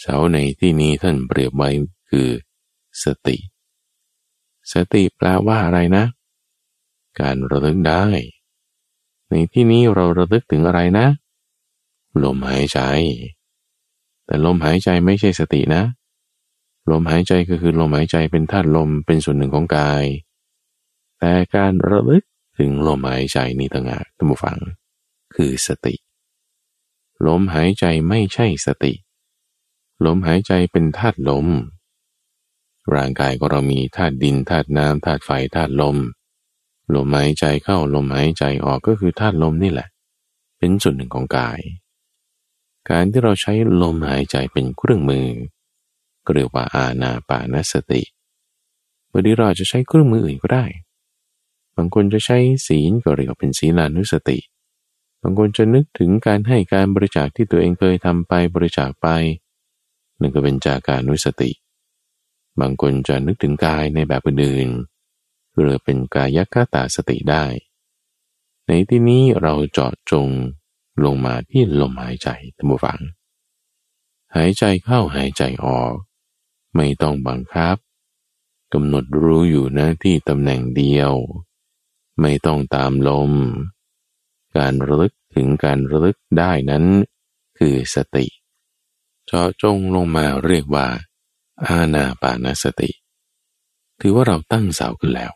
เสาในที่นี้ท่านเปรียบไว้คือ สติ สติแปลว่าอะไรนะ การระลึกได้ ในที่นี้เราระลึกถึงอะไรนะ ลมหายใจ แต่ลมหายใจไม่ใช่สตินะลมหายใจก็คือลมหายใจเป็นธาตุลมเป็นส่วนหนึ่งของกาย แต่การระลึกถึงลมหายใจนี่ต่างหากท่านผู้ฟัง คือสติ ลมหายใจไม่ใช่สติ ลมหายใจเป็นธาตุลม ร่างกายของเรามีธาตุดินธาตุน้ำธาตุไฟธาตุลม ลมหายใจเข้าลมหายใจออกก็คือธาตุลมนี่แหละ เป็นส่วนหนึ่งของกาย การที่เราใช้ลมหายใจเป็นเครื่องมือก็เรียกว่าอาณาปานสติบางทีเราจะใช้เครื่องมืออื่นก็ได้ บางคนจะใช้ศีลก็เรียกว่าเป็นศีลานุสติ บางคนจะนึกถึงการให้การบริจาคที่ตัวเองเคยทำไปบริจาคไปนั่นก็เป็นจากการนุสติ บางคนจะนึกถึงกายในแบบอื่นหรือเป็นกายคตาสติได้ ในที่นี้เราเจาะจงลงมาที่ลมหายใจท่านผู้ฟัง หายใจเข้าหายใจออก ไม่ต้องบังคับกำหนดรู้อยู่หนะที่ตำแหน่งเดียว ไม่ต้องตามลม การระลึกถึงการระลึกได้นั้น คือสติเจาะจงลงมาเรียกว่า อาณาปานสติ ถือว่าเราตั้งเสาขึ้นแล้ว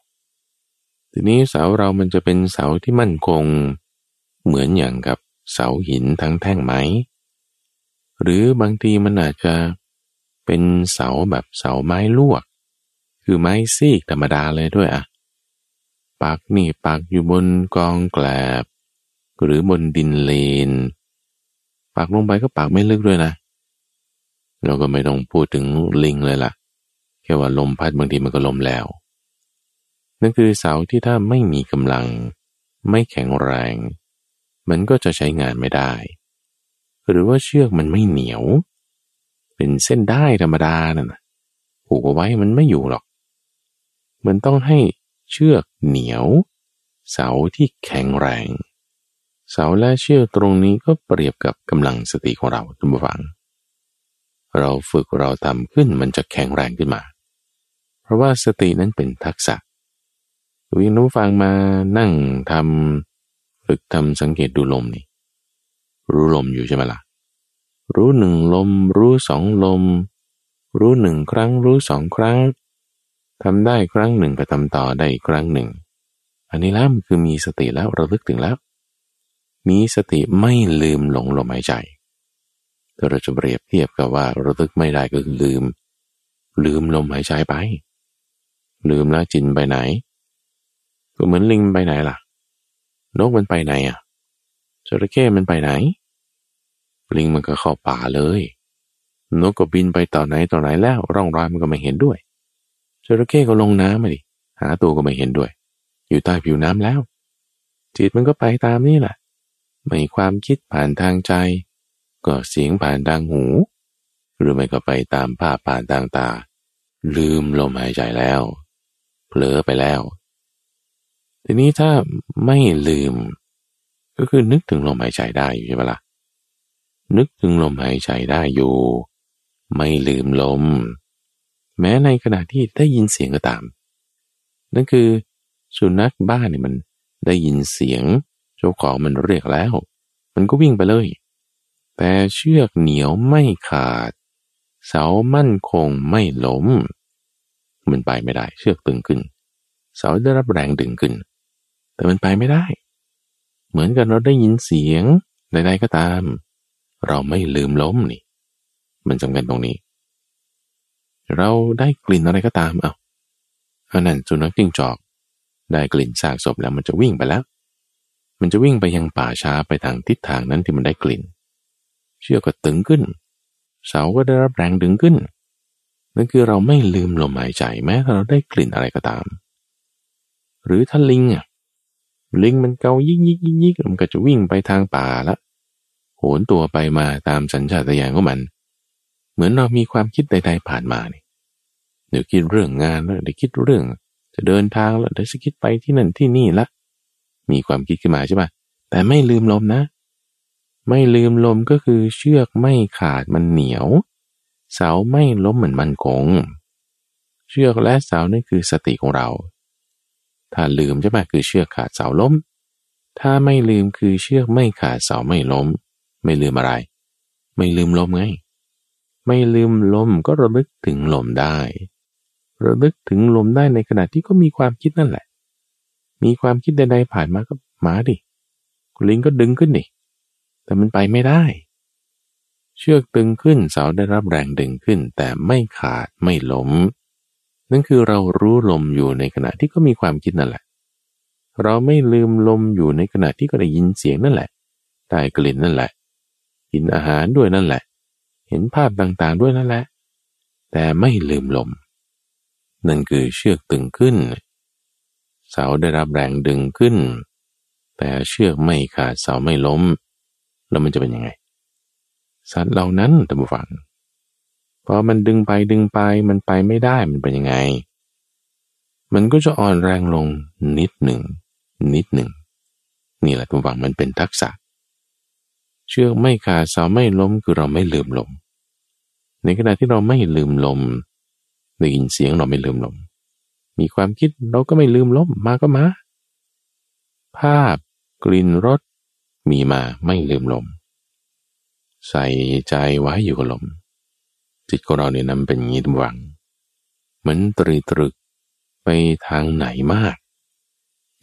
ทีนี้เสาเรามันจะเป็นเสาที่มั่นคง เหมือนอย่างกับเสาหินทั้งแท่งไหม หรือบางทีมันอาจจะเป็นเสาแบบเสาไม้ลวก คือไม้ซีกธรรมดาเลยด้วยอะปักนี่ปักอยู่บนกองแกลบ หรือบนดินเลนปักลงไปก็ปักไม่ลึกด้วยนะ เราก็ไม่ต้องพูดถึงลิงเลยล่ะ แค่ว่าลมพัดบางทีมันก็ลมแล้ว นั่นคือเสาที่ถ้าไม่มีกำลัง ไม่แข็งแรง มันก็จะใช้งานไม่ได้ หรือว่าเชือกมันไม่เหนียว เป็นเส้นได้ธรรมดานั่นผูกเอาไว้มันไม่อยู่หรอก มันต้องให้เชือกเหนียว เสาที่แข็งแรง เสาและเชือกตรงนี้ก็เปรียบกับกำลังสติของเราทุกฝัง เราฝึกเราทำขึ้นมันจะแข็งแรงขึ้นมา เพราะว่าสตินั้นเป็นทักษะวิ่งน้ฟังมานั่งทำฝึกทำสังเกตดูลมนี่ รู้ลมอยู่ใช่ไหมละ่ะ รู้หนึ่งลม รู้สองลม รู้หนึ่งครั้ง รู้สองครั้งทำได้ครั้งหนึ่งก็ทำต่อได้อีกครั้งหนึ่ง อันนี้แล้วมันคือมีสติแล้วระลึกถึงแล้ว มีสติไม่ลืมหลงลมหายใจถ้าเราจะเปรียบเทียบกับว่าระลึกไม่ได้ก็คือลืม ลืมลมหายใจไป ลืมแล้วจินไปไหน ก็เหมือนลิงไปไหนล่ะ นกมันไปไหนอะจระเข้มันไปไหน ลิงมันก็เข้าป่าเลย นกก็บินไปต่อไหนต่อไหนแล้ว ร่องรอยมันก็ไม่เห็นด้วยจระเข้ก็ลงน้ำมาดิหาตัวก็ไม่เห็นด้วย อยู่ใต้ผิวน้ำแล้ว จิตมันก็ไปตามนี่แหละ ไม่ความคิดผ่านทางใจ ก็เสียงผ่านทางหู หรือไม่ก็ไปตามภาพผ่านทางตา ลืมลมหายใจแล้ว เผลอไปแล้ว ทีนี้ถ้าไม่ลืม ก็คือนึกถึงลมหายใจได้อยู่ใช่ไหมละ่ะนึกถึงลมหายใจได้อยู่ ไม่ลืมลม แม้ในขณะที่ได้ยินเสียงก็ตาม นั่นคือสุนัขบ้านเนี่ยมันได้ยินเสียง จ้าของมันเรียกแล้ว มันก็วิ่งไปเลย แต่เชือกเหนียวไม่ขาด เสามั่นคงไม่ล้ม มันไปไม่ได้ เชือกตึงขึ้น เสาได้รับแรงดึงขึ้น แต่มันไปไม่ได้ เหมือนกันเราได้ยินเสียงใดๆก็ตาม เราไม่ลืมล้มนี่ มันจำกันตรงนี้ เราได้กลิ่นอะไรก็ตามเอาอันนั้นสุนัขจิ้งจอก ได้กลิ่นซากศพแล้วมันจะวิ่งไปแล้ว มันจะวิ่งไปยังป่าช้าไปทางทิศทางนั้นที่มันได้กลิ่น เชือกก็ตึงขึ้น เสาก็ได้รับแรงดึงขึ้น นั่นคือเราไม่ลืมลมหายใจแม้เราได้กลิ่นอะไรก็ตาม หรือถ้าลิงอะลิงมันเกายิกยิกยิกยิกมันก็จะวิ่งไปทางป่าละโหนตัวไปมาตามสัญชาตญาณของมัน เหมือนเรามีความคิดใดๆผ่านมาเนี่ยเดี๋ยวคิดเรื่องงานแล้วเดี๋ยวคิดเรื่อง จะเดินทางแล้วเดี๋ยวจะคิดไปที่นั่นที่นี่ละ มีความคิดขึ้นมาใช่ปะแต่ไม่ลืมลมนะ ไม่ลืมลมก็คือเชือกไม่ขาดมันเหนียว เสาไม่ล้มเหมือนมันคง เชือกและเสานั่นคือสติของเรา ถ้าลืมใช่ไหมคือเชือกขาดเสาล้ม ถ้าไม่ลืมคือเชือกไม่ขาดเสาไม่ล้ม ไม่ลืมอะไร ไม่ลืมลมไง ไม่ลืมลมก็ระลึกถึงลมได้ ระลึกถึงลมได้ในขณะที่ก็มีความคิดนั่นแหละ มีความคิดใดๆผ่านมาก็มาดิลิงก็ดึงขึ้นดิแต่มันไปไม่ได้ เชือกตึงขึ้นเสาได้รับแรงดึงขึ้น แต่ไม่ขาดไม่ล้ม นั่นคือเรารู้ลมอยู่ในขณะที่ก็มีความคิดนั่นแหละ เราไม่ลืมลมอยู่ในขณะที่ก็ได้ยินเสียงนั่นแหละได้กลิ่นนั่นแหละ กินอาหารด้วยนั่นแหละ เห็นภาพต่างๆด้วยนั่นแหละ แต่ไม่ลืมลม นั่นคือเชือกตึงขึ้น เสาได้รับแรงดึงขึ้น แต่เชือกไม่ขาดเสาไม่ล้ม แล้วมันจะเป็นยังไง สัตว์เหล่านั้นท่านผู้ฟังพอมันดึงไปดึงไปมันไปไม่ได้มันเป็นยังไง มันก็จะอ่อนแรงลงนิดหนึ่ง นิดหนึ่ง นี่แหละทุกฝังมันเป็นทักษะ เชือกไม่ขาดเสาไม่ล้มคือเราไม่ลืมลม ในขณะที่เราไม่ลืมลมได้ยินเสียงเราไม่ลืมลม มีความคิดเราก็ไม่ลืมลมมาก็มา ภาพกลิ่นรสมีมาไม่ลืมลม ใส่ใจไว้อยู่กับลม จิตของเราเนี่ยนำเป็นอย่างนี้ทุกวังเหมือนตรีตรึกไปทางไหนมาก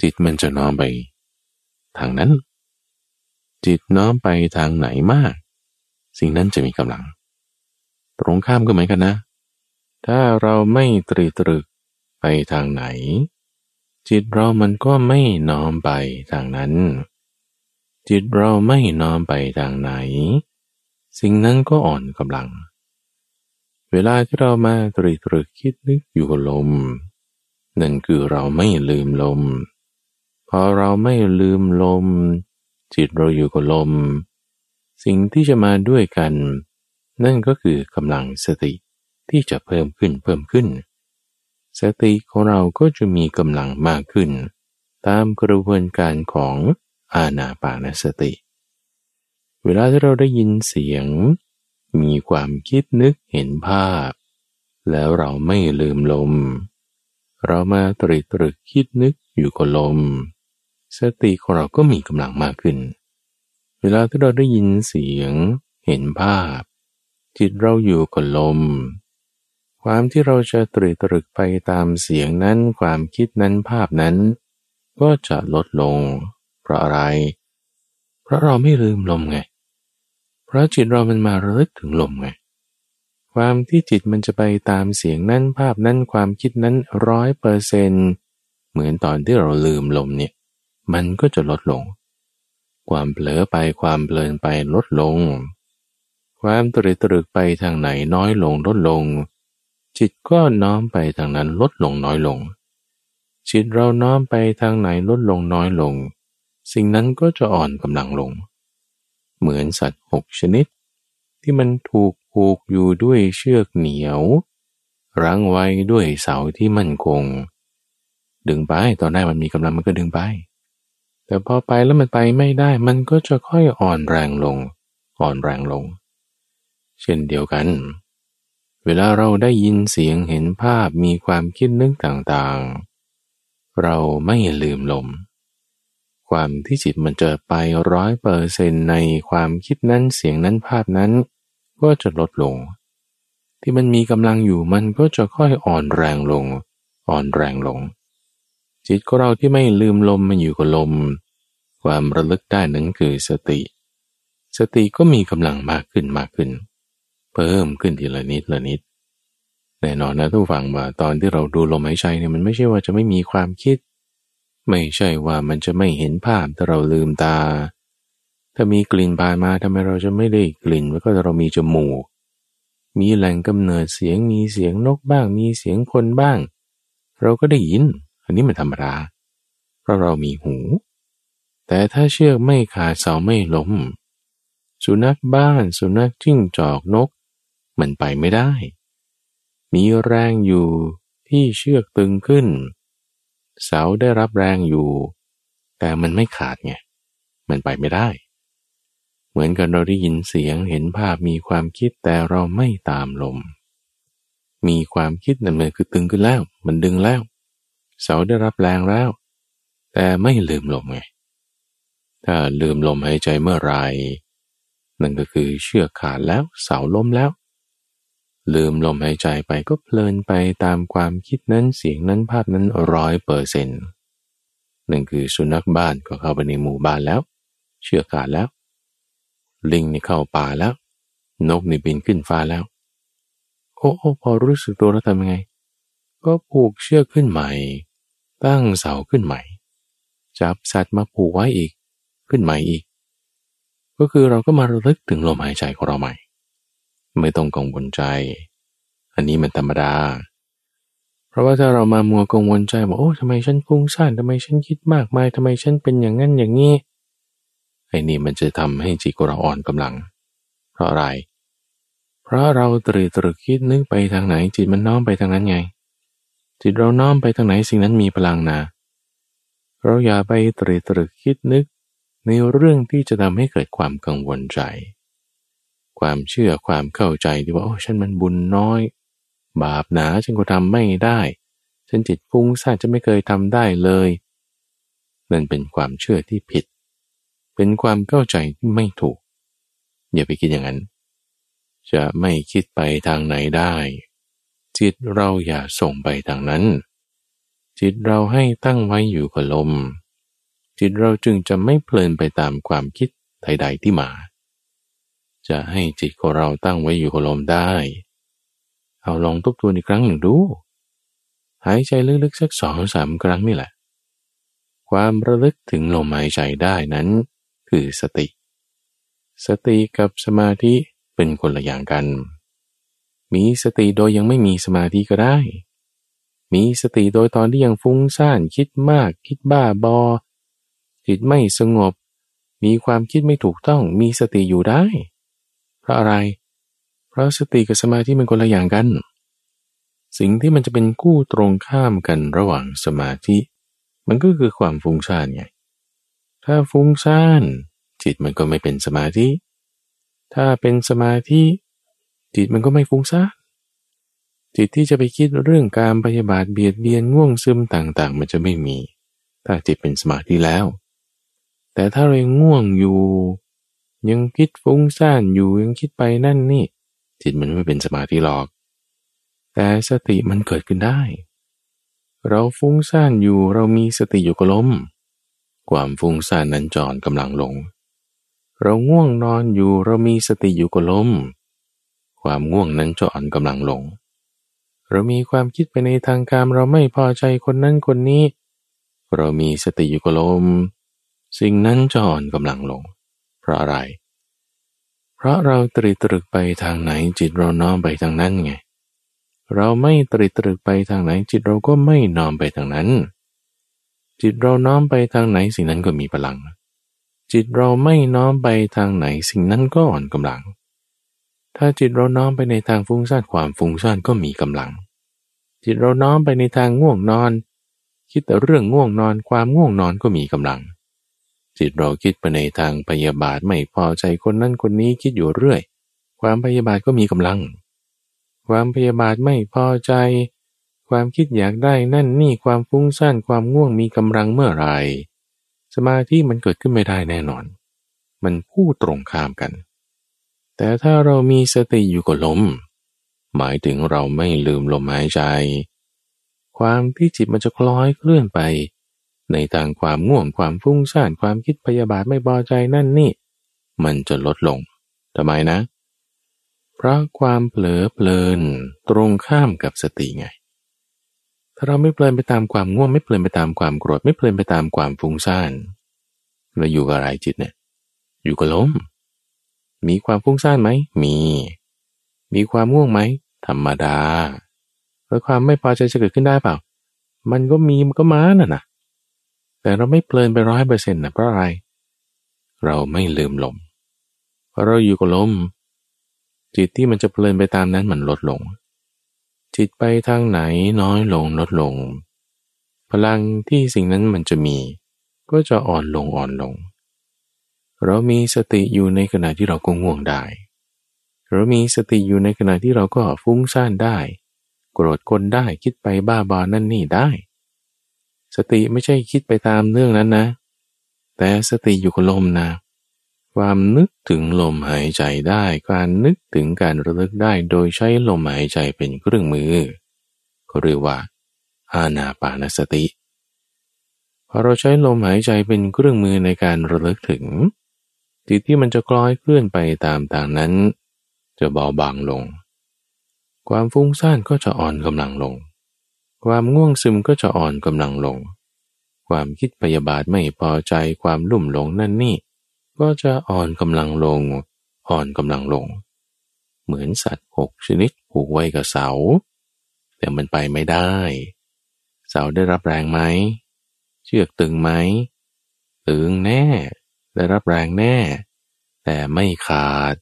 จิตมันจะน้อมไป ทางนั้น จิตน้อมไปทางไหนมาก สิ่งนั้นจะมีกำลัง ตรงข้ามก็เหมือนกันนะ ถ้าเราไม่ตรีตรึก ไปทางไหน จิตเรามันก็ไม่น้อมไปทางนั้น จิตเราไม่น้อมไปทางไหน สิ่งนั้นก็อ่อนกำลัง เวลาที่เรามาตรีตรึกคิดนึกอยู่กับลม นั่นคือเราไม่ลืมลม พอเราไม่ลืมลม จิตเราอยู่กับลม สิ่งที่จะมาด้วยกัน นั่นก็คือกำลังสติที่จะเพิ่มขึ้นเพิ่มขึ้น สติของเราก็จะมีกำลังมากขึ้น ตามกระบวนการของอาณาปานสติ เวลาที่เราได้ยินเสียง มีความคิดนึกเห็นภาพ แล้วเราไม่ลืมลม เรามาตรีตรึกคิดนึกอยู่กับลม สติของเราก็มีกำลังมากขึ้น เวลาที่เราได้ยินเสียง เห็นภาพ จิตเราอยู่กับลม ความที่เราจะตรีตรึกไปตามเสียงนั้นความคิดนั้นภาพนั้น ก็จะลดลง เพราะอะไร เพราะเราไม่ลืมลมไง เพราะจิตเรามันมาระลึกถึงลมไง ความที่จิตมันจะไปตามเสียงนั้นภาพนั้นความคิดนั้นร้อยเปอร์เซนเหมือนตอนที่เราลืมลมเนี่ย มันก็จะลดลง ความเผลอไปความเพลินไปลดลง ความตรึกตรึกไปทางไหนน้อยลงลดลง จิตก็น้อมไปทางนั้นลดลงน้อยลง จิตเราน้อมไปทางไหนลดลงน้อยลง สิ่งนั้นก็จะอ่อนกำลังลง เหมือนสัตว์หกชนิด ที่มันถูกผูกอยู่ด้วยเชือกเหนียว รั้งไว้ด้วยเสาที่มั่นคง ดึงไปตอนแรกมันมีกำลังมันก็ดึงไป แต่พอไปแล้วมันไปไม่ได้ มันก็จะค่อยอ่อนแรงลง อ่อนแรงลง เช่นเดียวกัน เวลาเราได้ยินเสียงเห็นภาพมีความคิดนึกต่างๆ เราไม่ลืมลม ความที่จิตมันจะไปร้อยเปอร์เซนในความคิดนั้นเสียงนั้นภาพนั้น ก็จะลดลง ที่มันมีกำลังอยู่มันก็จะค่อยอ่อนแรงลง อ่อนแรงลง จิตของเราที่ไม่ลืมลมมันอยู่กับลม ความระลึกได้นั้นคือสติ สติก็มีกำลังมากขึ้นมากขึ้น พิ่มขึ้นทีละนิดละนิด แน่นอนนะทุกฝั่งว่าตอนที่เราดูลมหายใจเนี่ยมันไม่ใช่ว่าจะไม่มีความคิด ไม่ใช่ว่ามันจะไม่เห็นภาพถ้าเราลืมตา ถ้ามีกลิ่นผ่านมาทำไมเราจะไม่ได้กลิ่นแล้วก็เรามีจมูก มีแหล่งกำเนิดเสียงมีเสียงนกบ้าง มีเสียงคนบ้าง เราก็ได้ยิน อันนี้มันธรรมดาเพราะเรามีหู แต่ถ้าเชือกไม่ขาดเสาไม่ล้มสุนัขบ้าน สุนัขจิ้งจอกนก มันไปไม่ได้ มีแรงอยู่ที่เชือกตึงขึ้น เสาได้รับแรงอยู่ แต่มันไม่ขาดไง มันไปไม่ได้ เหมือนกันเราได้ยินเสียงเห็นภาพมีความคิดแต่เราไม่ตามลม มีความคิดนั่นมันคือตึงขึ้นแล้ว มันดึงแล้ว เสาได้รับแรงแล้ว แต่ไม่ลืมลมไง ถ้าลืมลมหายใจเมื่อไรนั่นก็คือเชือกขาดแล้วเสาล้มแล้ว ลืมลมหายใจไปก็เพลินไปตามความคิดนั้นเสียงนั้นภาพนั้นร้อยเปอร์เซ็นต์นั่นคือสุนัขบ้านก็เข้าไปในหมู่บ้านแล้ว เชือกขาดแล้ว ลิงนี่เข้าป่าแล้ว นกนี่บินขึ้นฟ้าแล้ว โอ้โอพอรู้สึกตัวแล้วทำยังไง ก็ผูกเชือกขึ้นใหม่ ตั้งเสาขึ้นใหม่ จับสัตว์มาผูกไว้อีก ขึ้นใหม่อีก ก็คือเราก็มาระลึกถึงลมหายใจของเราใหม่ ไม่ต้องกังวลใจ อันนี้มันธรรมดา เพราะว่าถ้าเรามามัวกังวลใจบอกโอ้ทำไมฉันฟุ้งซ่านทำไมฉันคิดมากมายทำไมฉันเป็นอย่างนั้นอย่างนี้ไอ้นี่มันจะทำให้จิตของเราอ่อนกำลัง เพราะอะไร เพราะเราตรีตรึกคิดนึกไปทางไหน จิตมันน้อมไปทางนั้นไง จิตเราน้อมไปทางไหนสิ่งนั้นมีพลังนะเราอย่าไปตรีตรึกคิดนึกในเรื่องที่จะทำให้เกิดความกังวลใจ ความเชื่อความเข้าใจที่ว่าโอ้ฉันมันบุญน้อย บาปหนาฉันก็ทำไม่ได้ ฉันจิตฟุ้งซ่านจะไม่เคยทำได้เลย นั่นเป็นความเชื่อที่ผิด เป็นความเข้าใจที่ไม่ถูก อย่าไปคิดอย่างนั้น จะไม่คิดไปทางไหนได้ จิตเราอย่าส่งไปทางนั้น จิตเราให้ตั้งไว้อยู่กับลมจิตเราจึงจะไม่เพลินไปตามความคิดใด ๆที่มา จะให้จิตของเราตั้งไว้อยู่กับลมได้ เอาลองทบทวนอีกครั้งหนึ่งดู หายใจลึกๆสักสองสามครั้งนี่แหละ ความระลึกถึงลมหายใจได้นั้น คือสติ สติกับสมาธิเป็นคนละอย่างกัน มีสติโดยยังไม่มีสมาธิก็ได้ มีสติโดยตอนที่ยังฟุ้งซ่านคิดมาก คิดบ้าบอ จิตไม่สงบ มีความคิดไม่ถูกต้อง มีสติอยู่ได้ ราะอะไร เพราะสติกับสมาธิมันคนละอย่างกัน สิ่งที่มันจะเป็นคู่ตรงข้ามกันระหว่างสมาธิ มันก็คือความฟุ้งซ่านไง ถ้าฟุ้งซ่าน จิตมันก็ไม่เป็นสมาธิ ถ้าเป็นสมาธิ จิตมันก็ไม่ฟุ้งซ่านจิตที่จะไปคิดเรื่องการปฏิบัติเบียดเบียนง่วงซึมต่างๆ มันจะไม่มี ถ้าจิตเป็นสมาธิแล้ว แต่ถ้าเรายังง่วงอยู่ ยังคิดฟุ้งซ่านอยู่ยังคิดไปนั่นนี่ จิตมันไม่เป็นสมาธิหรอก แต่สติมันเกิดขึ้นได้ เราฟุ้งซ่านอยู่เรามีสติอยู่ก็ล้ม ความฟุ้งซ่านนั้นจอนกำลังลง เราง่วงนอนอยู่เรามีสติอยู่ก็ล้ม ความง่วงนั้นจอนกำลังลง เรามีความคิดไปในทางการเราไม่พอใจคนนั้นคนนี้ เรามีสติอยู่ก็ล้ม สิ่งนั้นจอนกำลังลง ราะอะไร เพราะเราตรีตรึกไปทางไหนจิตเราน้อมไปทางนั้นไง เราไม่ตรีตรึกไปทางไหนจิตเราก็ไม่น้อมไปทางนั้น จิตเราน้อมไปทางไหนสิ่งนั้นก็มีพลัง จิตเราไม่น้อมไปทางไหนสิ่งนั้นก็อ่อนกำลัง ถ้าจิตเราน้อมไปในทางฟุ้งซ่านความฟุ้งซ่านก็มีกำลัง จิตเราน้อมไปในทางง่วงนอน คิดแต่เรื่องง่วงนอนความง่วงนอนก็มีกำลัง จิตเราคิดไปในทางพยาบาทไม่พอใจคนนั้นคนนี้คิดอยู่เรื่อย ความพยาบาทก็มีกำลัง ความพยาบาทไม่พอใจ ความคิดอยากได้นั่นนี่ความฟุ้งซ่านความง่วงมีกำลังเมื่อไรสมาธิมันเกิดขึ้นไม่ได้แน่นอน มันคู่ตรงข้ามกัน แต่ถ้าเรามีสติอยู่กับลม หมายถึงเราไม่ลืมลมหายใจ ความที่จิตมันจะคล้อยเคลื่อนไป ในทางความง่วงความฟุ้งซ่านความคิดพยาบาทไม่พอใจนั่นนี่ มันจะลดลงทำไมนะ เพราะความเผลอเพลินตรงข้ามกับสติไง ถ้าเราไม่เพลินไปตามความง่วง ไม่เพลินไปตามความโกรธไม่เพลินไปตามความฟุ้งซ่านเราอยู่กับอะไรจิตเนี่ย อยู่กับลมมีความฟุ้งซ่านไหม มี มีความง่วงไหม ธรรมดา แล้วความไม่พอใจจะเกิดขึ้นได้เปล่า มันก็มีมันก็มาน่ะนะ แต่เราไม่เพลินไปร้อยเปอร์เซ็นต์นะเพราะอะไร เราไม่ลืมลมเพราะเราอยู่กับลม จิตที่มันจะเพลินไปตามนั้นมันลดลง จิตไปทางไหนน้อยลงลดลง พลังที่สิ่งนั้นมันจะมี ก็จะอ่อนลงอ่อนลง เรามีสติอยู่ในขณะที่เราก็ง่วงได้ เรามีสติอยู่ในขณะที่เราก็ฟุ้งซ่านได้ โกรธคนได้คิดไปบ้าบอนั่นนี่ได้ สติไม่ใช่คิดไปตามเรื่องนั้นนะ แต่สติอยู่กับลมนะ ความนึกถึงลมหายใจได้ การนึกถึงการระลึกได้โดยใช้ลมหายใจเป็นเครื่องมือก็เรียกว่าอานาปานสติพอเราใช้ลมหายใจเป็นเครื่องมือในการระลึกถึงจิตที่มันจะคล้อยเคลื่อนไปตามทางนั้น จะเบาบางลง ความฟุ้งซ่านก็จะอ่อนกำลังลง ความง่วงซึมก็จะอ่อนกำลังลง ความคิดพยาบาทไม่พอใจความลุ่มหลงนั่นนี่ ก็จะอ่อนกำลังลง อ่อนกำลังลง เหมือนสัตว์หกชนิดผูกไว้กับเสา แต่มันไปไม่ได้ เสาได้รับแรงไหม เชือกตึงไหม ตึงแน่ ได้รับแรงแน่ แต่ไม่ขาด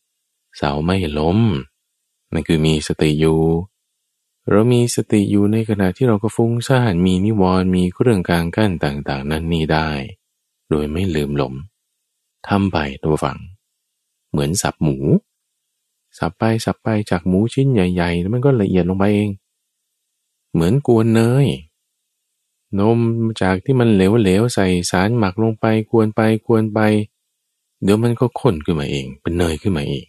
เสาไม่ล้มนั่นคือมีสติอยู่ เรามีสติอยู่ในขณะที่เราก็ฟุ้งซ่านมีนิวรณ์มีเครื่องกลางกั้นต่าง ๆ นั่นนี่ได้ โดยไม่ลืมหลมทำไปตัวฝัง เหมือนสับหมู สับไปสับไปจากหมูชิ้นใหญ่ๆแล้วมันก็ละเอียดลงไปเอง เหมือนกวนเนยนมจากที่มันเหลวๆใส่สารหมักลงไปกวนไปกวนไป เดี๋ยวมันก็ข้นขึ้นมาเอง เป็นเนยขึ้นมาเอง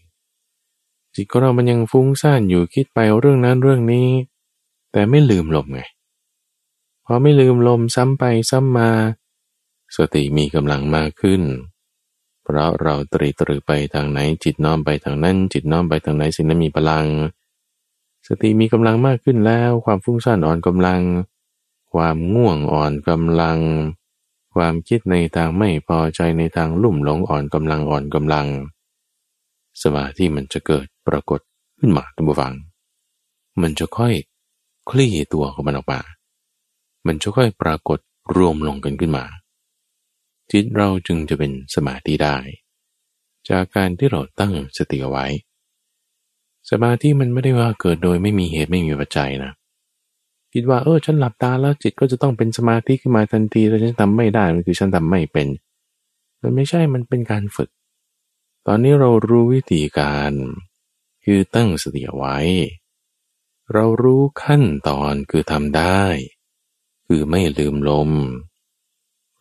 จิตของเรามันยังฟุ้งซ่านอยู่คิดไปเรื่องนั้นเรื่องนี้ แต่ไม่ลืมลมไงพอไม่ลืมลมซ้ำไปซ้ำมา สติมีกำลังมากขึ้น เพราะเราตรีตรึกไปทางไหนจิตน้อมไปทางนั้น จิตน้อมไปทางไหนสิ่งนั้นมีพลัง สติมีกำลังมากขึ้นแล้ว ความฟุ้งซ่านอ่อนกำลัง ความง่วงอ่อนกำลัง ความคิดในทางไม่พอใจในทางลุ่มหลงอ่อนกำลังอ่อนกำลัง สมาธิมันจะเกิด ปรากฏขึ้นมาตั้งฟัง มันจะค่อยคลี่ตัวของมันออกมา มันจะค่อยปรากฏรวมลงกันขึ้นมา จิตเราจึงจะเป็นสมาธิได้ จากการที่เราตั้งสติเอาไว้ สมาธิมันไม่ได้ว่าเกิดโดยไม่มีเหตุไม่มีปัจจัยนะคิดว่าเออฉันหลับตาแล้วจิตก็จะต้องเป็นสมาธิขึ้นมาทันทีแล้วฉันทำไม่ได้มันคือฉันทำไม่เป็น มันไม่ใช่มันเป็นการฝึก ตอนนี้เรารู้วิธีการ คือตั้งสติไว้ เรารู้ขั้นตอนคือทำได้ คือไม่ลืมลม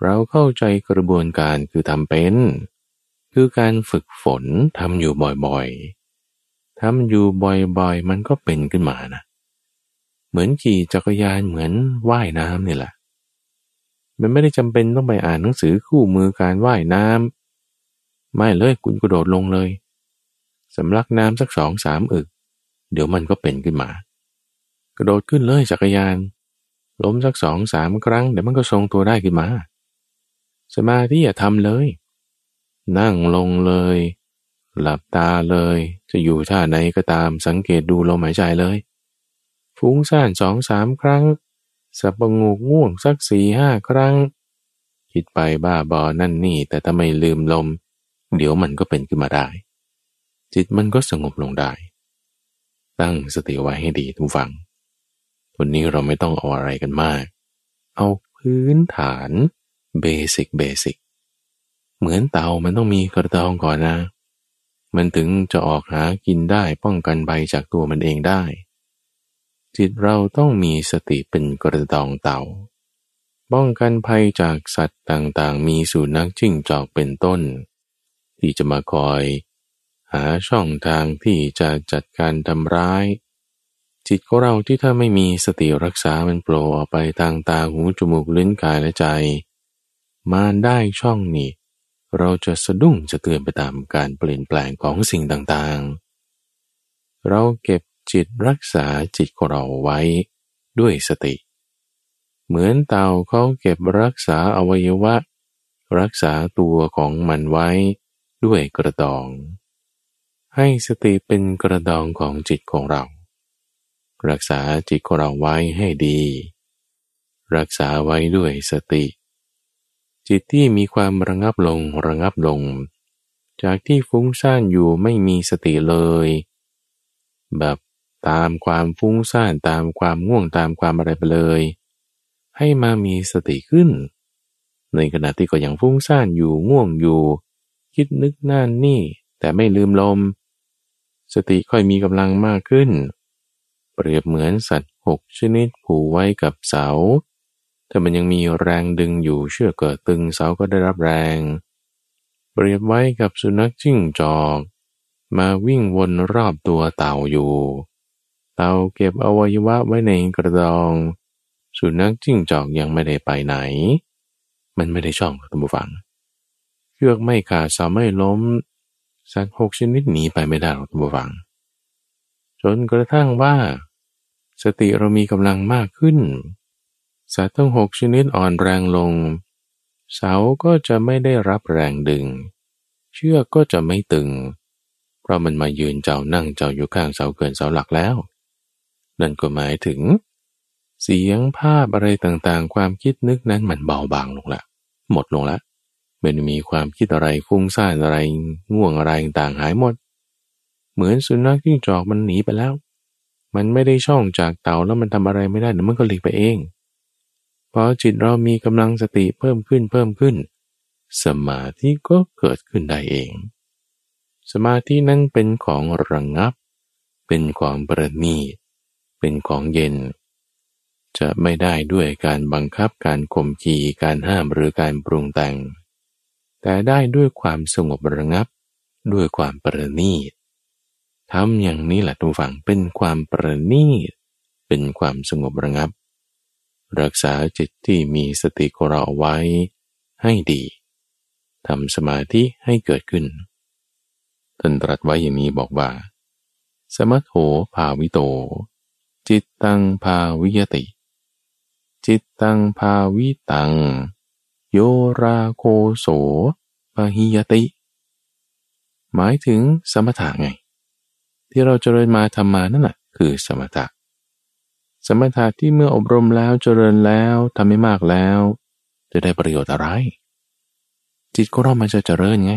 เราเข้าใจกระบวนการคือทำเป็น คือการฝึกฝนทำอยู่บ่อยๆทำอยู่บ่อยๆ มันก็เป็นขึ้นมานะ เหมือนขี่จักรยานเหมือนว่ายน้ำนี่แหละ มันไม่ได้จำเป็นต้องไปอ่านหนังสือคู่มือการว่ายน้ำไม่เลยคุณกระโดดลงเลย สำลักน้ำสักสองสามอึก เดี๋ยวมันก็เป็นขึ้นมา กระโดดขึ้นเลยจักรยาน ล้มสักสองสามครั้งเดี๋ยวมันก็ทรงตัวได้ขึ้นมา สมาธิอย่าทำเลย นั่งลงเลย หลับตาเลย จะอยู่ท่าไหนก็ตามสังเกตดูลมหายใจเลย ฟุ้งซ่านสองสามครั้ง สับประงกง่วงสักสี่ห้าครั้ง คิดไปบ้าบอนั่นนี่แต่ถ้าไม่ลืมลม เดี๋ยวมันก็เป็นขึ้นมาได้ จิตมันก็สงบลงได้ ตั้งสติไว้ให้ดีทุกฝัง วันนี้เราไม่ต้องเอาอะไรกันมาก เอาพื้นฐานเบสิกเบสิกเหมือนเตามันต้องมีกระดองก่อนนะ มันถึงจะออกหากินได้ป้องกันใบจากตัวมันเองได้ จิตเราต้องมีสติเป็นกระดองเตาป้องกันภัยจากสัตว์ต่างๆ มีสุนัขจิ้งจอกเป็นต้น ที่จะมาคอย หาช่องทางที่จะจัดการทำร้าย จิตของเราที่ถ้าไม่มีสติรักษามันโผล่ออกไปทางตาหูจมูกลิ้นกายและใจ มาได้ช่องนี้ เราจะสะดุ้งจะเตือนไปตามการเปลี่ยนแปลงของสิ่งต่างๆ เราเก็บจิตรักษาจิตของเราไว้ด้วยสติ เหมือนเต่าเขาเก็บรักษาอวัยวะ รักษาตัวของมันไว้ด้วยกระดอง ให้สติเป็นกระดองของจิตของเรา รักษาจิตของเราไว้ให้ดี รักษาไว้ด้วยสติ จิตที่มีความระงับลงระงับลง จากที่ฟุ้งซ่านอยู่ไม่มีสติเลย แบบตามความฟุ้งซ่านตามความง่วงตามความอะไรไปเลย ให้มามีสติขึ้น ในขณะที่ก็ยังฟุ้งซ่านอยู่ง่วงอยู่ คิดนึกนั่นนี่แต่ไม่ลืมลม สติค่อยมีกำลังมากขึ้น เปรียบเหมือนสัตว์หกชนิดผูกไว้กับเสา ถ้ามันยังมีแรงดึงอยู่เชือกเกิดตึงเสาก็ได้รับแรง เปรียบไว้กับสุนัขจิ้งจอก มาวิ่งวนรอบตัวเต่าอยู่ เต่าเก็บอวัยวะไว้ในกระดอง สุนัขจิ้งจอกยังไม่ได้ไปไหน มันไม่ได้ช่องท่านผู้ฟังเชือกไม่ขาดเสาไม่ล้ม สักหกชนิดหนีไปไม่ได้หรอกทุกฝัง จนกระทั่งว่า สติเรามีกำลังมากขึ้น สัตว์ทั้งหกชนิดอ่อนแรงลง เสาก็จะไม่ได้รับแรงดึง เชือกก็จะไม่ตึง เพราะมันมายืนเจ้านั่งเจ้าอยู่ข้างเสาเกินเสาหลักแล้ว นั่นก็หมายถึง เสียงภาพอะไรต่างๆ ความคิดนึกนั้นมันเบาบางลงละหมดลงละ ไม่มีความคิดอะไรฟุ้งซ่านอะไรง่วงอะไรต่างหายหมด เหมือนสุนัขที่จอกมันหนีไปแล้ว มันไม่ได้ช่องจากเต่าแล้วมันทำอะไรไม่ได้เดี๋ยวมันก็หลีกไปเองพอจิตเรามีกำลังสติเพิ่มขึ้นเพิ่มขึ้น สมาธิก็เกิดขึ้นได้เอง สมาธินั้นเป็นของระงงับ เป็นของประณีตเป็นของเย็น จะไม่ได้ด้วยการบังคับการข่มขีการห้ามหรือการปรุงแต่ง แต่ได้ด้วยความสงบระงับ ด้วยความประณีตทำอย่างนี้แหละทุกฝังเป็นความประณีตเป็นความสงบระงับ รักษาจิตที่มีสติของเราไว้ ให้ดีทำสมาธิให้เกิดขึ้นท่านตรัสไว้อย่างนี้บอกว่า สมัทโหภาวิโต จิตตังภาวิยติ จิตตังภาวิตัง โยราโคโสปหิยติ หมายถึงสมถะไง ที่เราเจริญมาทำมานั่นแหะคือสมถะ สมถะที่เมื่ออบรมแล้วเจริญแล้วทำให้มากแล้ว จะได้ประโยชน์อะไร จิตของเรามันจะเจริญไง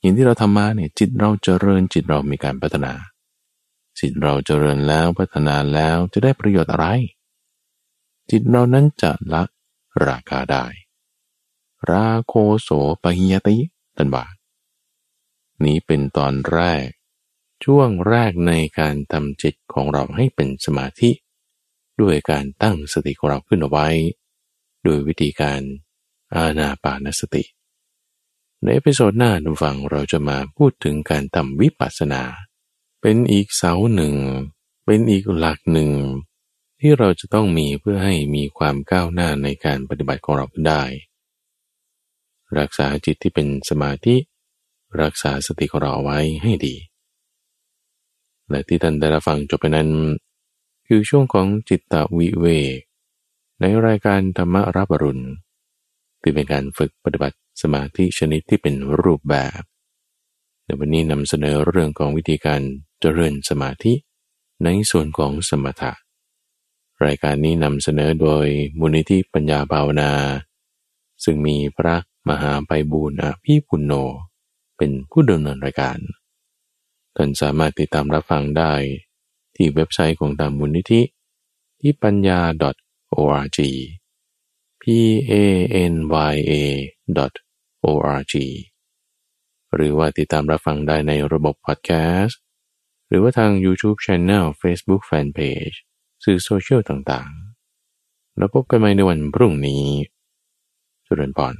อย่างที่เราทำมาเนี่ยจิตเราเจริญจิตเรามีการพัฒนา จิตเราเจริญแล้วพัฒนาแล้วจะได้ประโยชน์อะไร จิตเรานั้นจะละราคาได้ ราโคโสปหิยติตันบานี้เป็นตอนแรก ช่วงแรกในการทำจิตของเราให้เป็นสมาธิ ด้วยการตั้งสติของเราขึ้นเอาไว้ โดยวิธีการอานาปานสติ ใน episode หน้าท่านผู้ฟังเราจะมาพูดถึงการทำวิปัสสนา เป็นอีกเสาหนึ่ง เป็นอีกหลักหนึ่ง ที่เราจะต้องมีเพื่อให้มีความก้าวหน้าในการปฏิบัติของเราได้ รักษาจิตที่เป็นสมาธิ รักษาสติของเราไว้ให้ดี และที่ท่านได้รับฟังจบไปนั้น คือช่วงของจิตตวิเวกในรายการธรรมรับรุณที่เป็นการฝึกปฏิบัติสมาธิชนิดที่เป็นรูปแบบในวันนี้นำเสนอเรื่องของวิธีการเจริญสมาธิในส่วนของสมถะ รายการนี้นำเสนอโดยมูลนิธิปัญญาภาวนา ซึ่งมีพระ มหาไปบูรณ์อภิปุณโญเป็นผู้ดำเนินรายการ ท่านสามารถติดตามรับฟังได้ที่เว็บไซต์ของตามมูลนิธิ ที่ปัญญา .org p a n y a .org หรือว่าติดตามรับฟังได้ในระบบพอดแคสต์ หรือว่าทาง YouTube Channel Facebook Fanpage สื่อโซเชียลต่างๆ แล้วพบกันใหม่ในวันพรุ่งนี้จุรินพร